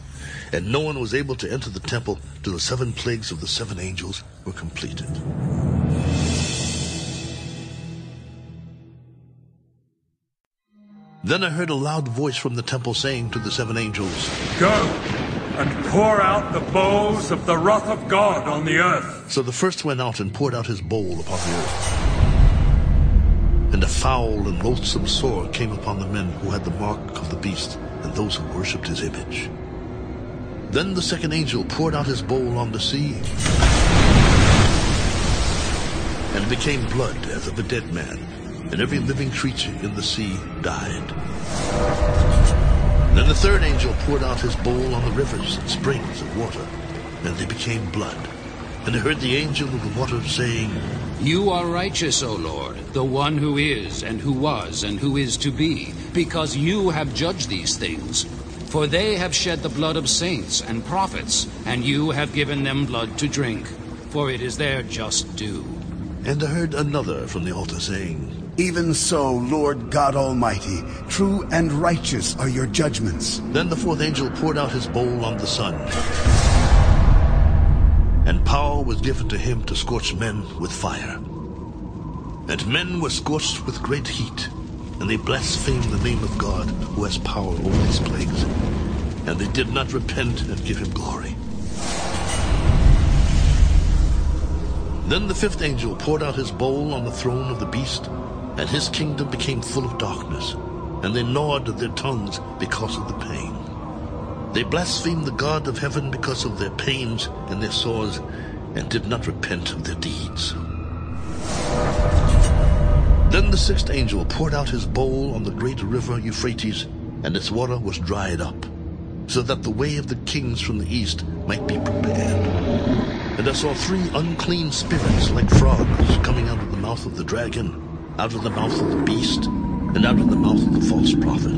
and no one was able to enter the temple till the seven plagues of the seven angels were completed. Then I heard a loud voice from the temple saying to the seven angels, Go and pour out the bowls of the wrath of God on the earth. So the first went out and poured out his bowl upon the earth. And a foul and loathsome sore came upon the men who had the mark of the beast and those who worshipped his image. Then the second angel poured out his bowl on the sea, and it became blood as of a dead man, and every living creature in the sea died. Then the third angel poured out his bowl on the rivers and springs of water, and they became blood. And I heard the angel of the water saying, You are righteous, O Lord, the one who is, and who was, and who is to be, because you have judged these things. For they have shed the blood of saints and prophets, and you have given them blood to drink, for it is their just due. And I heard another from the altar saying, Even so, Lord God Almighty, true and righteous are your judgments. Then the fourth angel poured out his bowl on the sun. And power was given to him to scorch men with fire. And men were scorched with great heat, and they blasphemed the name of God, who has power over these plagues. And they did not repent and give him glory. Then the fifth angel poured out his bowl on the throne of the beast, and his kingdom became full of darkness, and they gnawed their tongues because of the pain. They blasphemed the God of heaven because of their pains and their sores, and did not repent of their deeds. Then the sixth angel poured out his bowl on the great river Euphrates, and its water was dried up, so that the way of the kings from the east might be prepared. And I saw three unclean spirits like frogs coming out of the mouth of the dragon, out of the mouth of the beast, and out of the mouth of the false prophet.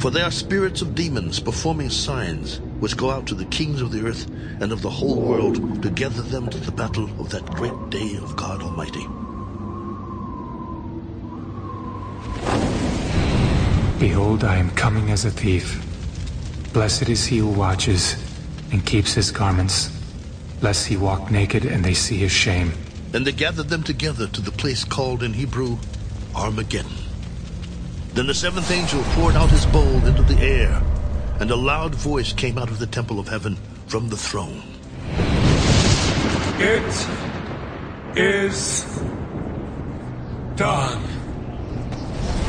For they are spirits of demons performing signs, which go out to the kings of the earth and of the whole world to gather them to the battle of that great day of God Almighty. Behold, I am coming as a thief. Blessed is he who watches and keeps his garments, lest he walk naked and they see his shame. And they gathered them together to the place called in Hebrew Armageddon. Then the seventh angel poured out his bowl into the air, and a loud voice came out of the temple of heaven from the throne. It is done.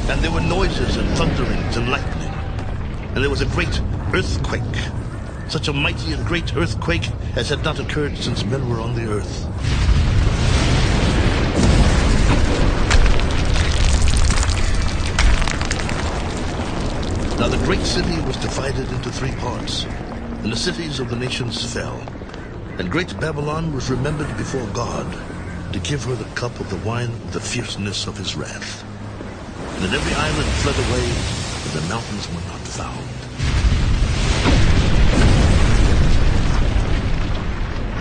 And there were noises and thunderings and lightning. And there was a great earthquake, such a mighty and great earthquake as had not occurred since men were on the earth. Now the great city was divided into three parts, and the cities of the nations fell. And great Babylon was remembered before God to give her the cup of the wine of the fierceness of his wrath. And then every island fled away, and the mountains were not found.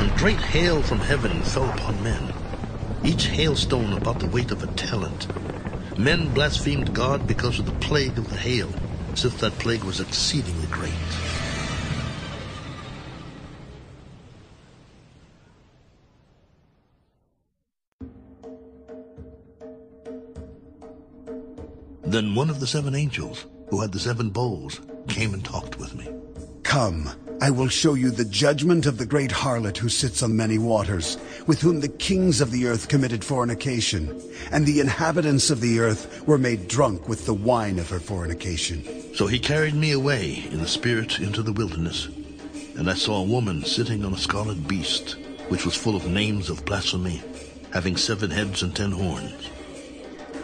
And great hail from heaven fell upon men, each hailstone about the weight of a talent. Men blasphemed God because of the plague of the hail, as if that plague was exceedingly great. Then one of the seven angels, who had the seven bowls, came and talked with me. Come, I will show you the judgment of the great harlot who sits on many waters, with whom the kings of the earth committed fornication, and the inhabitants of the earth were made drunk with the wine of her fornication. So he carried me away in the spirit into the wilderness, and I saw a woman sitting on a scarlet beast, which was full of names of blasphemy, having seven heads and ten horns.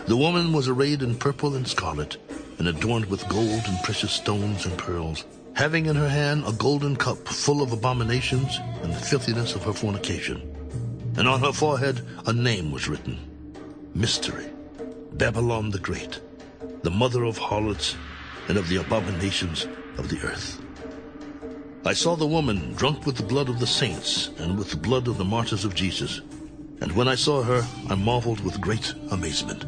The woman was arrayed in purple and scarlet, and adorned with gold and precious stones and pearls, having in her hand a golden cup full of abominations and the filthiness of her fornication. And on her forehead a name was written, Mystery, Babylon the Great, the mother of harlots and of the abominations of the earth. I saw the woman drunk with the blood of the saints and with the blood of the martyrs of Jesus. And when I saw her, I marveled with great amazement.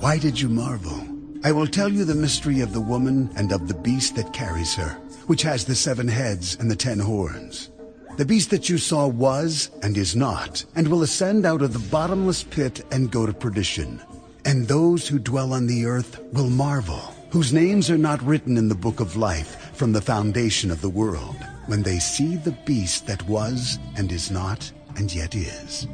Why did you marvel? I will tell you the mystery of the woman and of the beast that carries her, which has the seven heads and the ten horns. The beast that you saw was and is not, and will ascend out of the bottomless pit and go to perdition. And those who dwell on the earth will marvel whose names are not written in the book of life from the foundation of the world, when they see the beast that was and is not and yet is.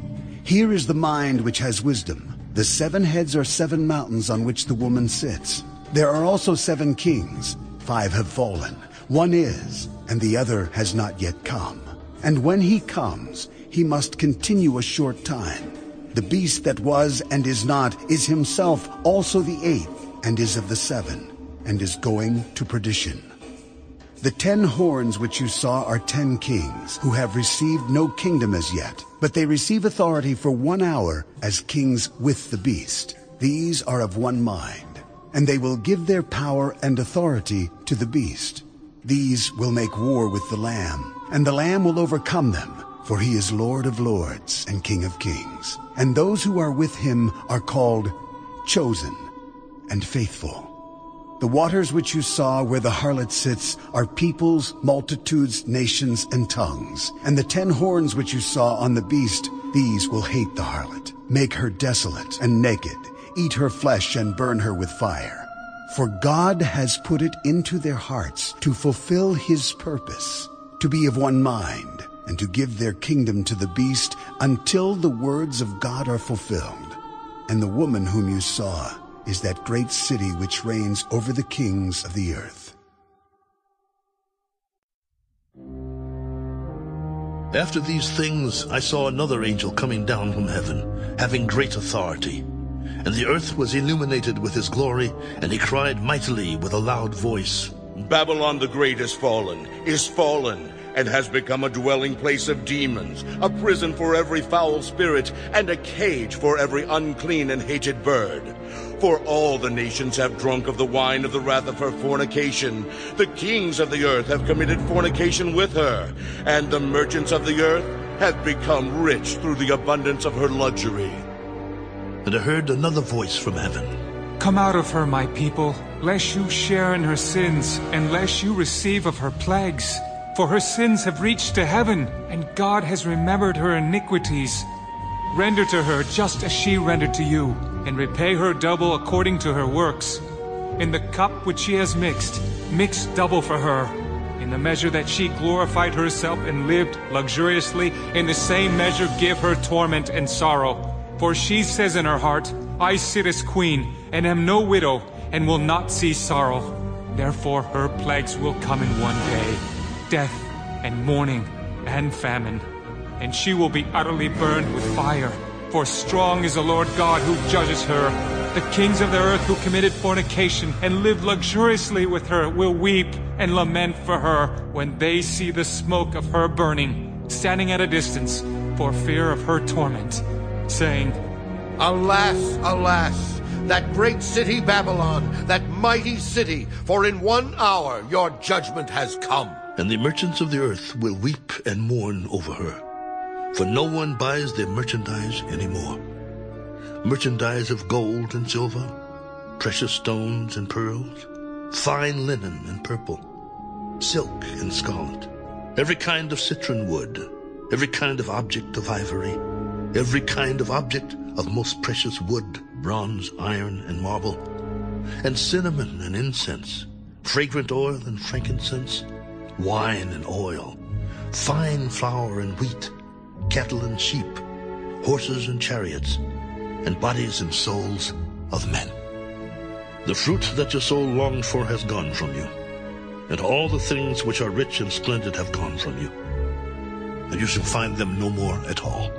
Here is the mind which has wisdom. The seven heads are seven mountains on which the woman sits. There are also seven kings. Five have fallen. One is, and the other has not yet come. And when he comes, he must continue a short time. The beast that was and is not is himself also the eighth, and is of the seven, and is going to perdition. The ten horns which you saw are ten kings, who have received no kingdom as yet, but they receive authority for one hour as kings with the beast. These are of one mind, and they will give their power and authority to the beast. These will make war with the Lamb, and the Lamb will overcome them, for he is Lord of lords and King of kings. And those who are with him are called chosen and faithful. The waters which you saw where the harlot sits are peoples, multitudes, nations, and tongues. And the ten horns which you saw on the beast, these will hate the harlot, make her desolate and naked, eat her flesh and burn her with fire. For God has put it into their hearts to fulfill his purpose, to be of one mind, and to give their kingdom to the beast until the words of God are fulfilled. And the woman whom you saw is that great city which reigns over the kings of the earth. After these things I saw another angel coming down from heaven, having great authority. And the earth was illuminated with his glory, and he cried mightily with a loud voice, Babylon the Great is fallen, is fallen, and has become a dwelling place of demons, a prison for every foul spirit, and a cage for every unclean and hated bird. For all the nations have drunk of the wine of the wrath of her fornication. The kings of the earth have committed fornication with her, and the merchants of the earth have become rich through the abundance of her luxury. And I heard another voice from heaven. Come out of her, my people, lest you share in her sins, and lest you receive of her plagues. For her sins have reached to heaven, and God has remembered her iniquities. Render to her just as she rendered to you, and repay her double according to her works. In the cup which she has mixed, mix double for her. In the measure that she glorified herself and lived luxuriously, in the same measure give her torment and sorrow. For she says in her heart, I sit as queen, and am no widow, and will not see sorrow. Therefore her plagues will come in one day death and mourning and famine. And she will be utterly burned with fire. For strong is the Lord God who judges her. The kings of the earth who committed fornication and lived luxuriously with her will weep and lament for her when they see the smoke of her burning, standing at a distance for fear of her torment, saying, Alas, alas, that great city Babylon, that mighty city, for in one hour your judgment has come. And the merchants of the earth will weep and mourn over her. For no one buys their merchandise anymore. Merchandise of gold and silver, precious stones and pearls, fine linen and purple, silk and scarlet, every kind of citron wood, every kind of object of ivory, every kind of object of most precious wood, bronze, iron, and marble, and cinnamon and incense, fragrant oil and frankincense, wine and oil, fine flour and wheat, cattle and sheep, horses and chariots, and bodies and souls of men. The fruit that your soul longed for has gone from you, and all the things which are rich and splendid have gone from you, and you shall find them no more at all.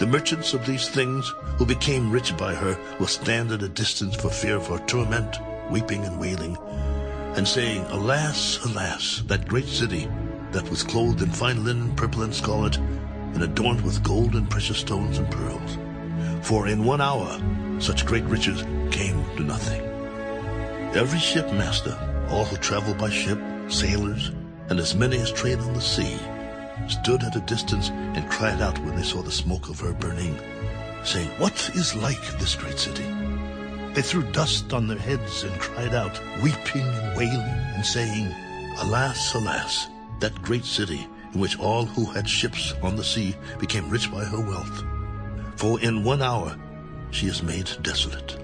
The merchants of these things who became rich by her will stand at a distance for fear of her torment, weeping and wailing, and saying, Alas, alas, that great city that was clothed in fine linen, purple and scarlet, and adorned with gold and precious stones and pearls. For in one hour such great riches came to nothing. Every shipmaster, all who travel by ship, sailors, and as many as trade on the sea, stood at a distance and cried out when they saw the smoke of her burning, saying, What is like this great city? They threw dust on their heads and cried out, weeping and wailing, and saying, Alas, alas, that great city in which all who had ships on the sea became rich by her wealth. For in one hour she is made desolate.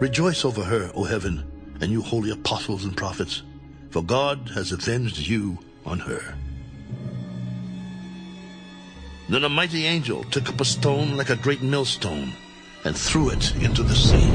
Rejoice over her, O heaven, and you holy apostles and prophets, for God has avenged you on her. Then a mighty angel took up a stone like a great millstone and threw it into the sea.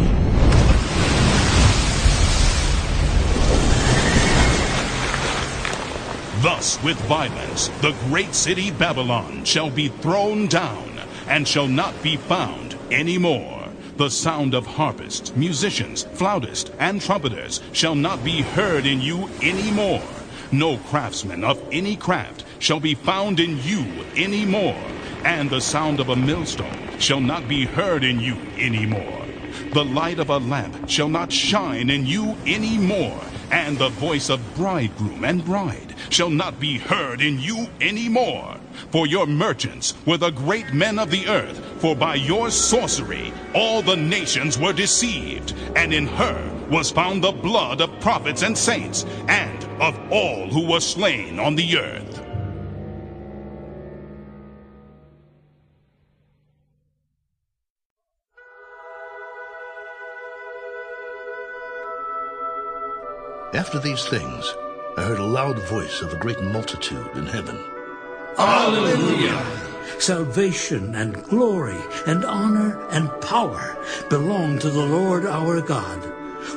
Thus with violence the great city Babylon shall be thrown down, and shall not be found any more. The sound of harpists, musicians, flautists, and trumpeters shall not be heard in you any more. No craftsman of any craft shall be found in you any more, and the sound of a millstone shall not be heard in you any more. The light of a lamp shall not shine in you any more, and the voice of bridegroom and bride shall not be heard in you any more. For your merchants were the great men of the earth, for by your sorcery all the nations were deceived, and in her was found the blood of prophets and saints, and of all who were slain on the earth. After these things, I heard a loud voice of a great multitude in heaven. Hallelujah! Salvation and glory and honor and power belong to the Lord our God.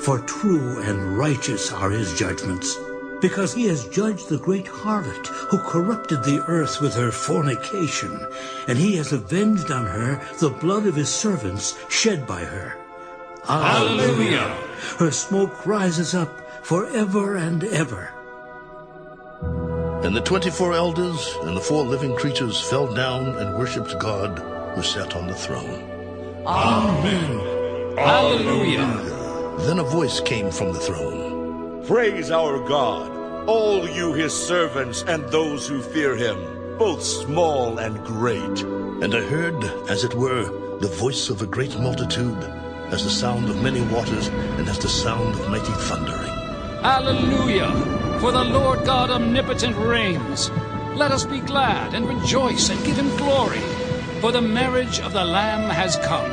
For true and righteous are his judgments. Because he has judged the great harlot who corrupted the earth with her fornication, and he has avenged on her the blood of his servants shed by her. Hallelujah! Her smoke rises up forever and ever. And the twenty-four elders and the four living creatures fell down and worshipped God who sat on the throne. Amen. Hallelujah. Then a voice came from the throne. Praise our God, all you his servants and those who fear him, both small and great. And I heard, as it were, the voice of a great multitude, as the sound of many waters, and as the sound of mighty thundering. Hallelujah! For the Lord God omnipotent reigns. Let us be glad and rejoice and give him glory. For the marriage of the Lamb has come,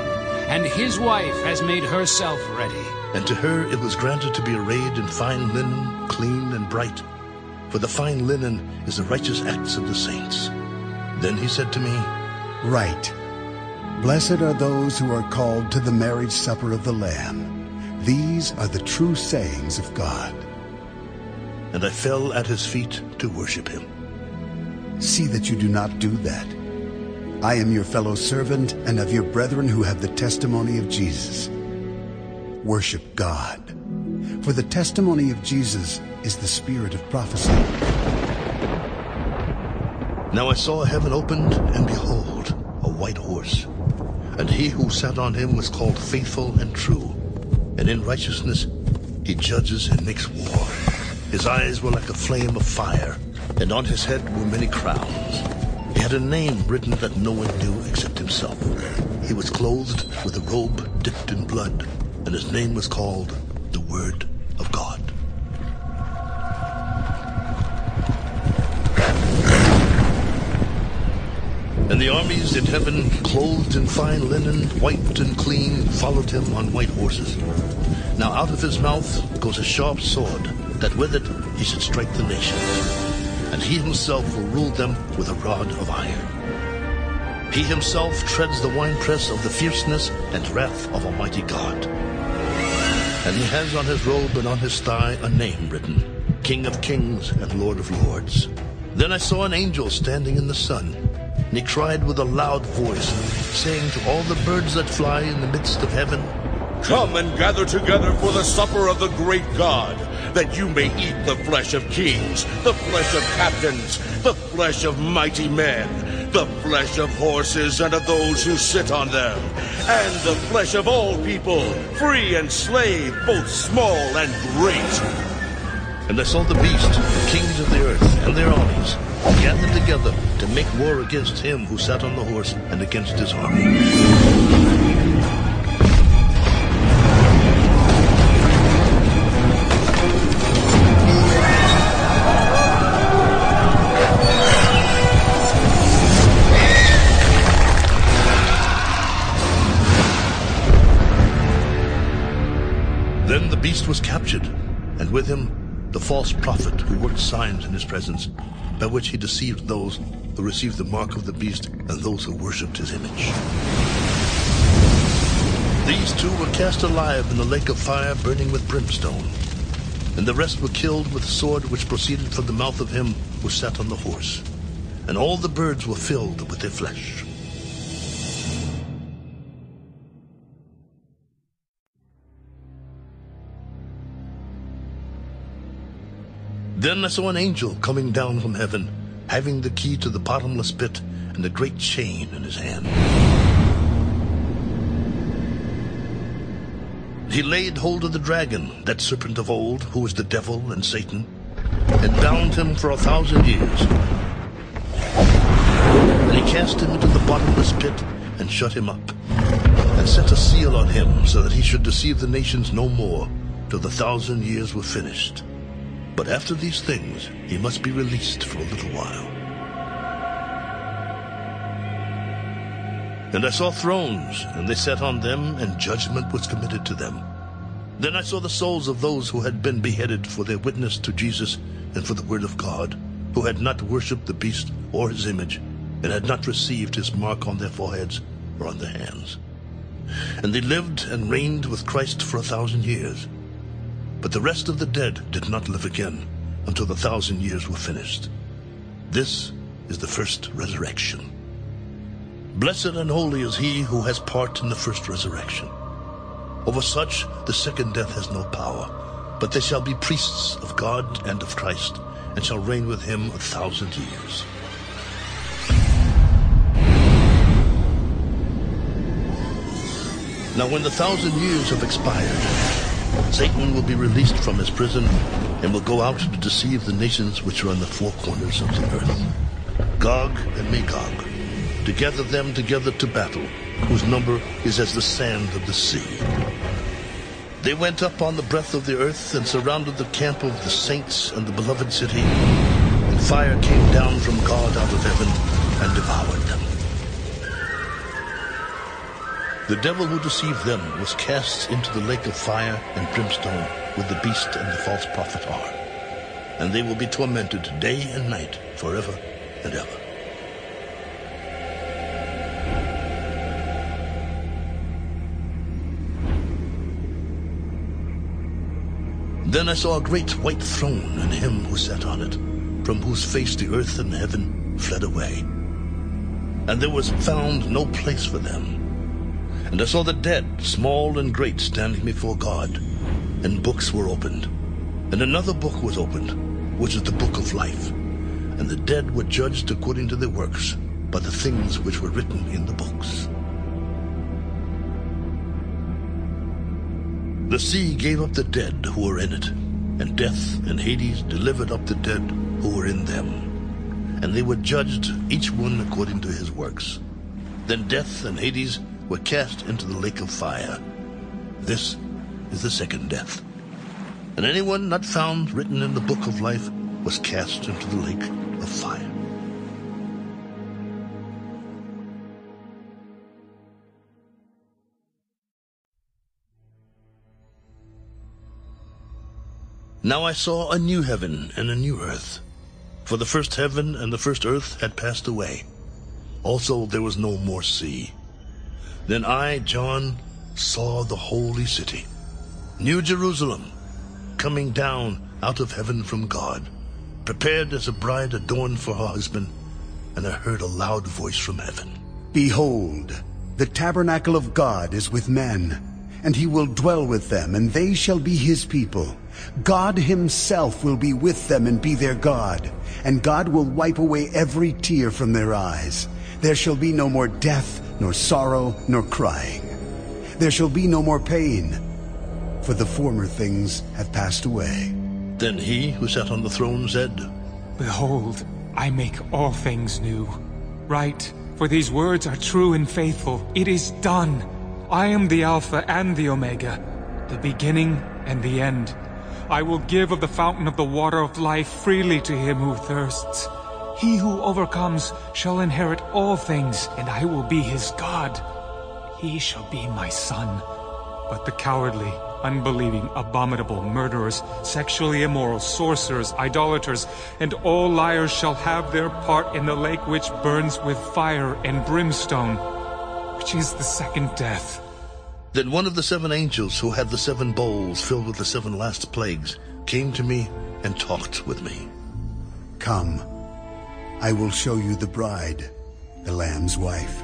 and his wife has made herself ready. And to her it was granted to be arrayed in fine linen, clean and bright. For the fine linen is the righteous acts of the saints. Then he said to me, Write, Blessed are those who are called to the marriage supper of the Lamb. These are the true sayings of God. And I fell at his feet to worship him. See that you do not do that. I am your fellow servant and of your brethren who have the testimony of Jesus. Worship God. For the testimony of Jesus is the spirit of prophecy. Now I saw heaven opened, and behold, a white horse. And he who sat on him was called Faithful and True. And in righteousness he judges and makes war. His eyes were like a flame of fire, and on his head were many crowns. He had a name written that no one knew except himself. He was clothed with a robe dipped in blood, and his name was called the Word of God. And the armies in heaven, clothed in fine linen, white and clean, followed him on white horses. Now out of his mouth goes a sharp sword, that with it he should strike the nations. And he himself will rule them with a rod of iron. He himself treads the winepress of the fierceness and wrath of Almighty God. And he has on his robe and on his thigh a name written, King of Kings and Lord of Lords. Then I saw an angel standing in the sun, and he cried with a loud voice, saying to all the birds that fly in the midst of heaven, Come and gather together for the supper of the great God, that you may eat the flesh of kings, the flesh of captains, the flesh of mighty men, the flesh of horses and of those who sit on them, and the flesh of all people, free and slave, both small and great. And I saw the beast, the kings of the earth, and their armies, gathered together to make war against him who sat on the horse and against his army. Then the beast was captured, and with him the false prophet who worked signs in his presence, by which he deceived those who received the mark of the beast and those who worshipped his image. These two were cast alive in the lake of fire burning with brimstone, and the rest were killed with the sword which proceeded from the mouth of him who sat on the horse, and all the birds were filled with their flesh. Then I saw an angel coming down from heaven, having the key to the bottomless pit and a great chain in his hand. He laid hold of the dragon, that serpent of old, who is the devil and Satan, and bound him for a thousand years. And he cast him into the bottomless pit and shut him up, and set a seal on him so that he should deceive the nations no more till the thousand years were finished. But after these things, he must be released for a little while. And I saw thrones, and they sat on them, and judgment was committed to them. Then I saw the souls of those who had been beheaded for their witness to Jesus and for the word of God, who had not worshipped the beast or his image, and had not received his mark on their foreheads or on their hands. And they lived and reigned with Christ for a thousand years. But the rest of the dead did not live again until the thousand years were finished. This is the first resurrection. Blessed and holy is he who has part in the first resurrection. Over such the second death has no power, but they shall be priests of God and of Christ, and shall reign with him a thousand years. Now when the thousand years have expired, Satan will be released from his prison and will go out to deceive the nations which are on the four corners of the earth. Gog and Magog, to gather them together to battle, whose number is as the sand of the sea. They went up on the breath of the earth and surrounded the camp of the saints and the beloved city, and fire came down from God out of heaven and devoured them. The devil who deceived them was cast into the lake of fire and brimstone where the beast and the false prophet are. And they will be tormented day and night forever and ever. Then I saw a great white throne and him who sat on it, from whose face the earth and heaven fled away. And there was found no place for them. And I saw the dead, small and great, standing before God. And books were opened. And another book was opened, which is the book of life. And the dead were judged according to their works, by the things which were written in the books. The sea gave up the dead who were in it, and death and Hades delivered up the dead who were in them. And they were judged, each one according to his works. Then death and Hades were cast into the lake of fire. This is the second death. And anyone not found written in the book of life was cast into the lake of fire. Now I saw a new heaven and a new earth. For the first heaven and the first earth had passed away. Also there was no more sea. Then I, John, saw the holy city, New Jerusalem, coming down out of heaven from God, prepared as a bride adorned for her husband. And I heard a loud voice from heaven. Behold, the tabernacle of God is with men, and he will dwell with them, and they shall be his people. God himself will be with them and be their God, and God will wipe away every tear from their eyes. There shall be no more death, nor sorrow, nor crying. There shall be no more pain, for the former things have passed away. Then he who sat on the throne said, Behold, I make all things new. Write, for these words are true and faithful. It is done. I am the Alpha and the Omega, the beginning and the end. I will give of the fountain of the water of life freely to him who thirsts. He who overcomes shall inherit all things, and I will be his God. He shall be my son. But the cowardly, unbelieving, abominable, murderers, sexually immoral, sorcerers, idolaters, and all liars shall have their part in the lake which burns with fire and brimstone, which is the second death. Then one of the seven angels who had the seven bowls filled with the seven last plagues came to me and talked with me. Come, I will show you the bride, the Lamb's wife.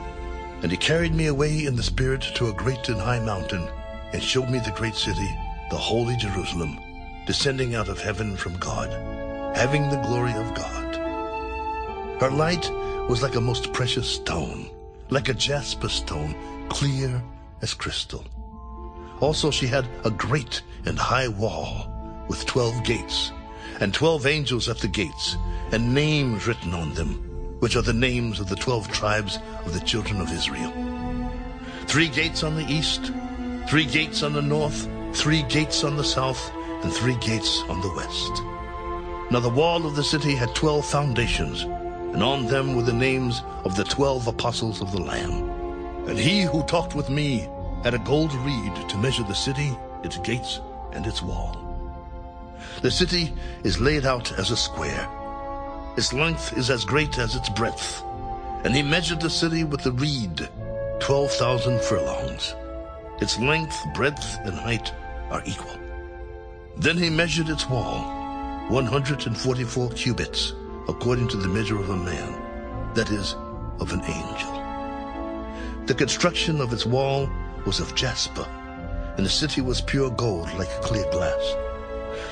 And he carried me away in the Spirit to a great and high mountain, and showed me the great city, the holy Jerusalem, descending out of heaven from God, having the glory of God. Her light was like a most precious stone, like a jasper stone, clear as crystal. Also she had a great and high wall with twelve gates, and twelve angels at the gates, and names written on them, which are the names of the twelve tribes of the children of Israel. Three gates on the east, three gates on the north, three gates on the south, and three gates on the west. Now the wall of the city had twelve foundations, and on them were the names of the twelve apostles of the Lamb. And he who talked with me had a gold reed to measure the city, its gates, and its wall. The city is laid out as a square. Its length is as great as its breadth. And he measured the city with the reed, twelve thousand furlongs. Its length, breadth, and height are equal. Then he measured its wall, one hundred and forty-four cubits, according to the measure of a man, that is, of an angel. The construction of its wall was of jasper, and the city was pure gold like clear glass.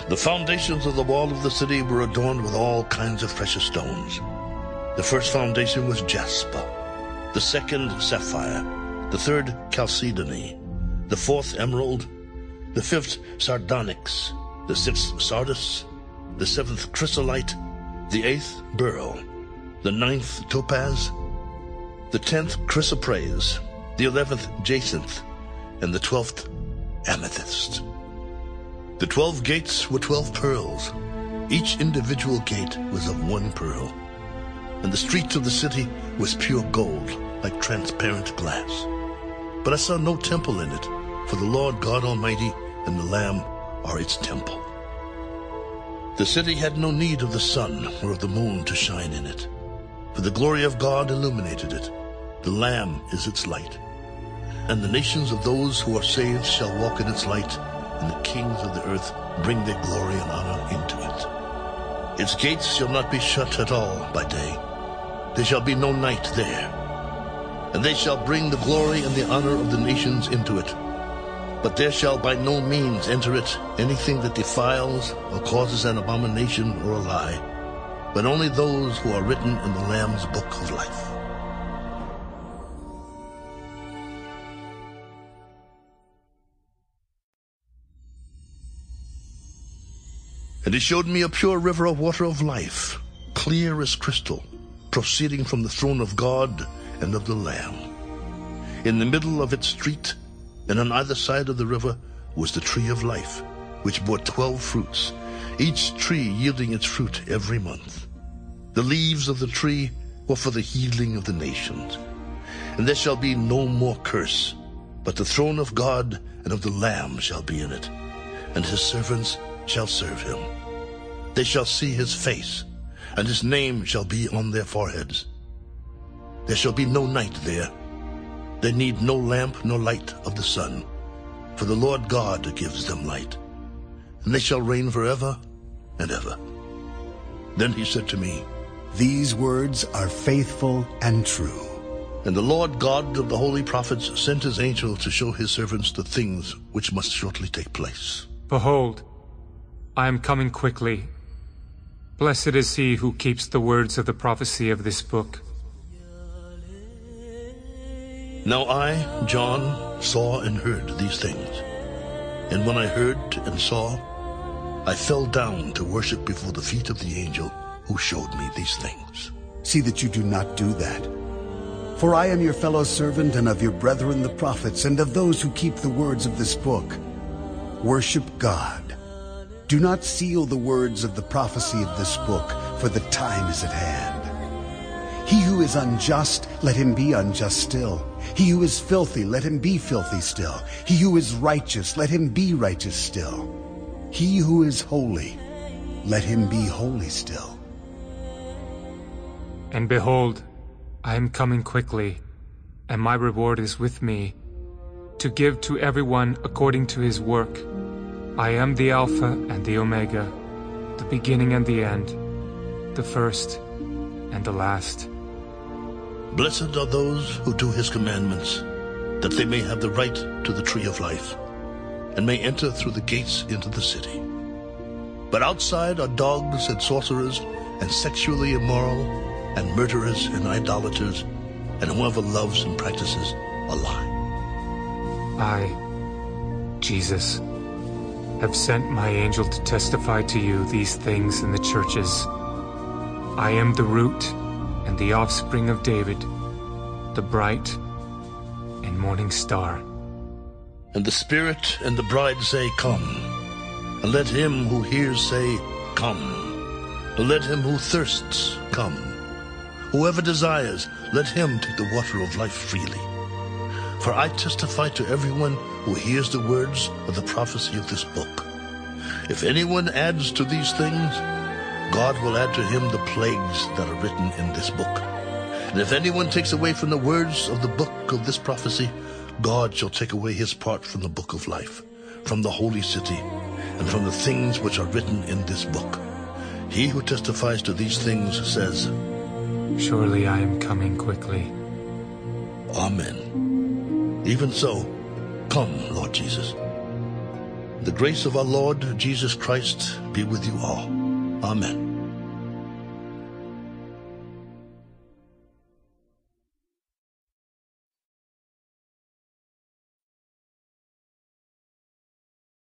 The foundations of the wall of the city were adorned with all kinds of precious stones. The first foundation was jasper, the second sapphire, the third chalcedony, the fourth emerald, the fifth sardonyx, the sixth sardis, the seventh chrysolite, the eighth beryl, the ninth topaz, the tenth chrysoprase, the eleventh jacinth, and the twelfth amethyst. The twelve gates were twelve pearls. Each individual gate was of one pearl. And the streets of the city was pure gold, like transparent glass. But I saw no temple in it, for the Lord God Almighty and the Lamb are its temple. The city had no need of the sun or of the moon to shine in it, for the glory of God illuminated it. The Lamb is its light. And the nations of those who are saved shall walk in its light, and the kings of the earth bring their glory and honor into it. Its gates shall not be shut at all by day. There shall be no night there. And they shall bring the glory and the honor of the nations into it. But there shall by no means enter it anything that defiles or causes an abomination or a lie, but only those who are written in the Lamb's book of life. And he showed me a pure river of water of life, clear as crystal, proceeding from the throne of God and of the Lamb. In the middle of its street, and on either side of the river, was the tree of life, which bore twelve fruits, each tree yielding its fruit every month. The leaves of the tree were for the healing of the nations. And there shall be no more curse, but the throne of God and of the Lamb shall be in it, and his servants shall serve him. They shall see his face, and his name shall be on their foreheads. There shall be no night there. They need no lamp nor light of the sun, for the Lord God gives them light. And they shall reign forever and ever. Then he said to me, These words are faithful and true. And the Lord God of the holy prophets sent his angel to show his servants the things which must shortly take place. Behold, I am coming quickly. Blessed is he who keeps the words of the prophecy of this book. Now I, John, saw and heard these things. And when I heard and saw, I fell down to worship before the feet of the angel who showed me these things. See that you do not do that. For I am your fellow servant and of your brethren the prophets and of those who keep the words of this book. Worship God. Do not seal the words of the prophecy of this book, for the time is at hand. He who is unjust, let him be unjust still. He who is filthy, let him be filthy still. He who is righteous, let him be righteous still. He who is holy, let him be holy still. And behold, I am coming quickly, and my reward is with me, to give to everyone according to his work. I am the Alpha and the Omega, the beginning and the end, the first and the last. Blessed are those who do his commandments, that they may have the right to the tree of life, and may enter through the gates into the city. But outside are dogs and sorcerers, and sexually immoral, and murderers and idolaters, and whoever loves and practices a lie. I, Jesus, have sent my angel to testify to you these things in the churches. I am the root and the offspring of David, the bright and morning star. And the Spirit and the bride say, Come. And let him who hears say, Come. And let him who thirsts come. Whoever desires, let him take the water of life freely. For I testify to everyone who hears the words of the prophecy of this book. If anyone adds to these things, God will add to him the plagues that are written in this book. And if anyone takes away from the words of the book of this prophecy, God shall take away his part from the book of life, from the holy city, and from the things which are written in this book. He who testifies to these things says, Surely I am coming quickly. Amen. Even so, come, Lord Jesus. The grace of our Lord Jesus Christ be with you all. Amen.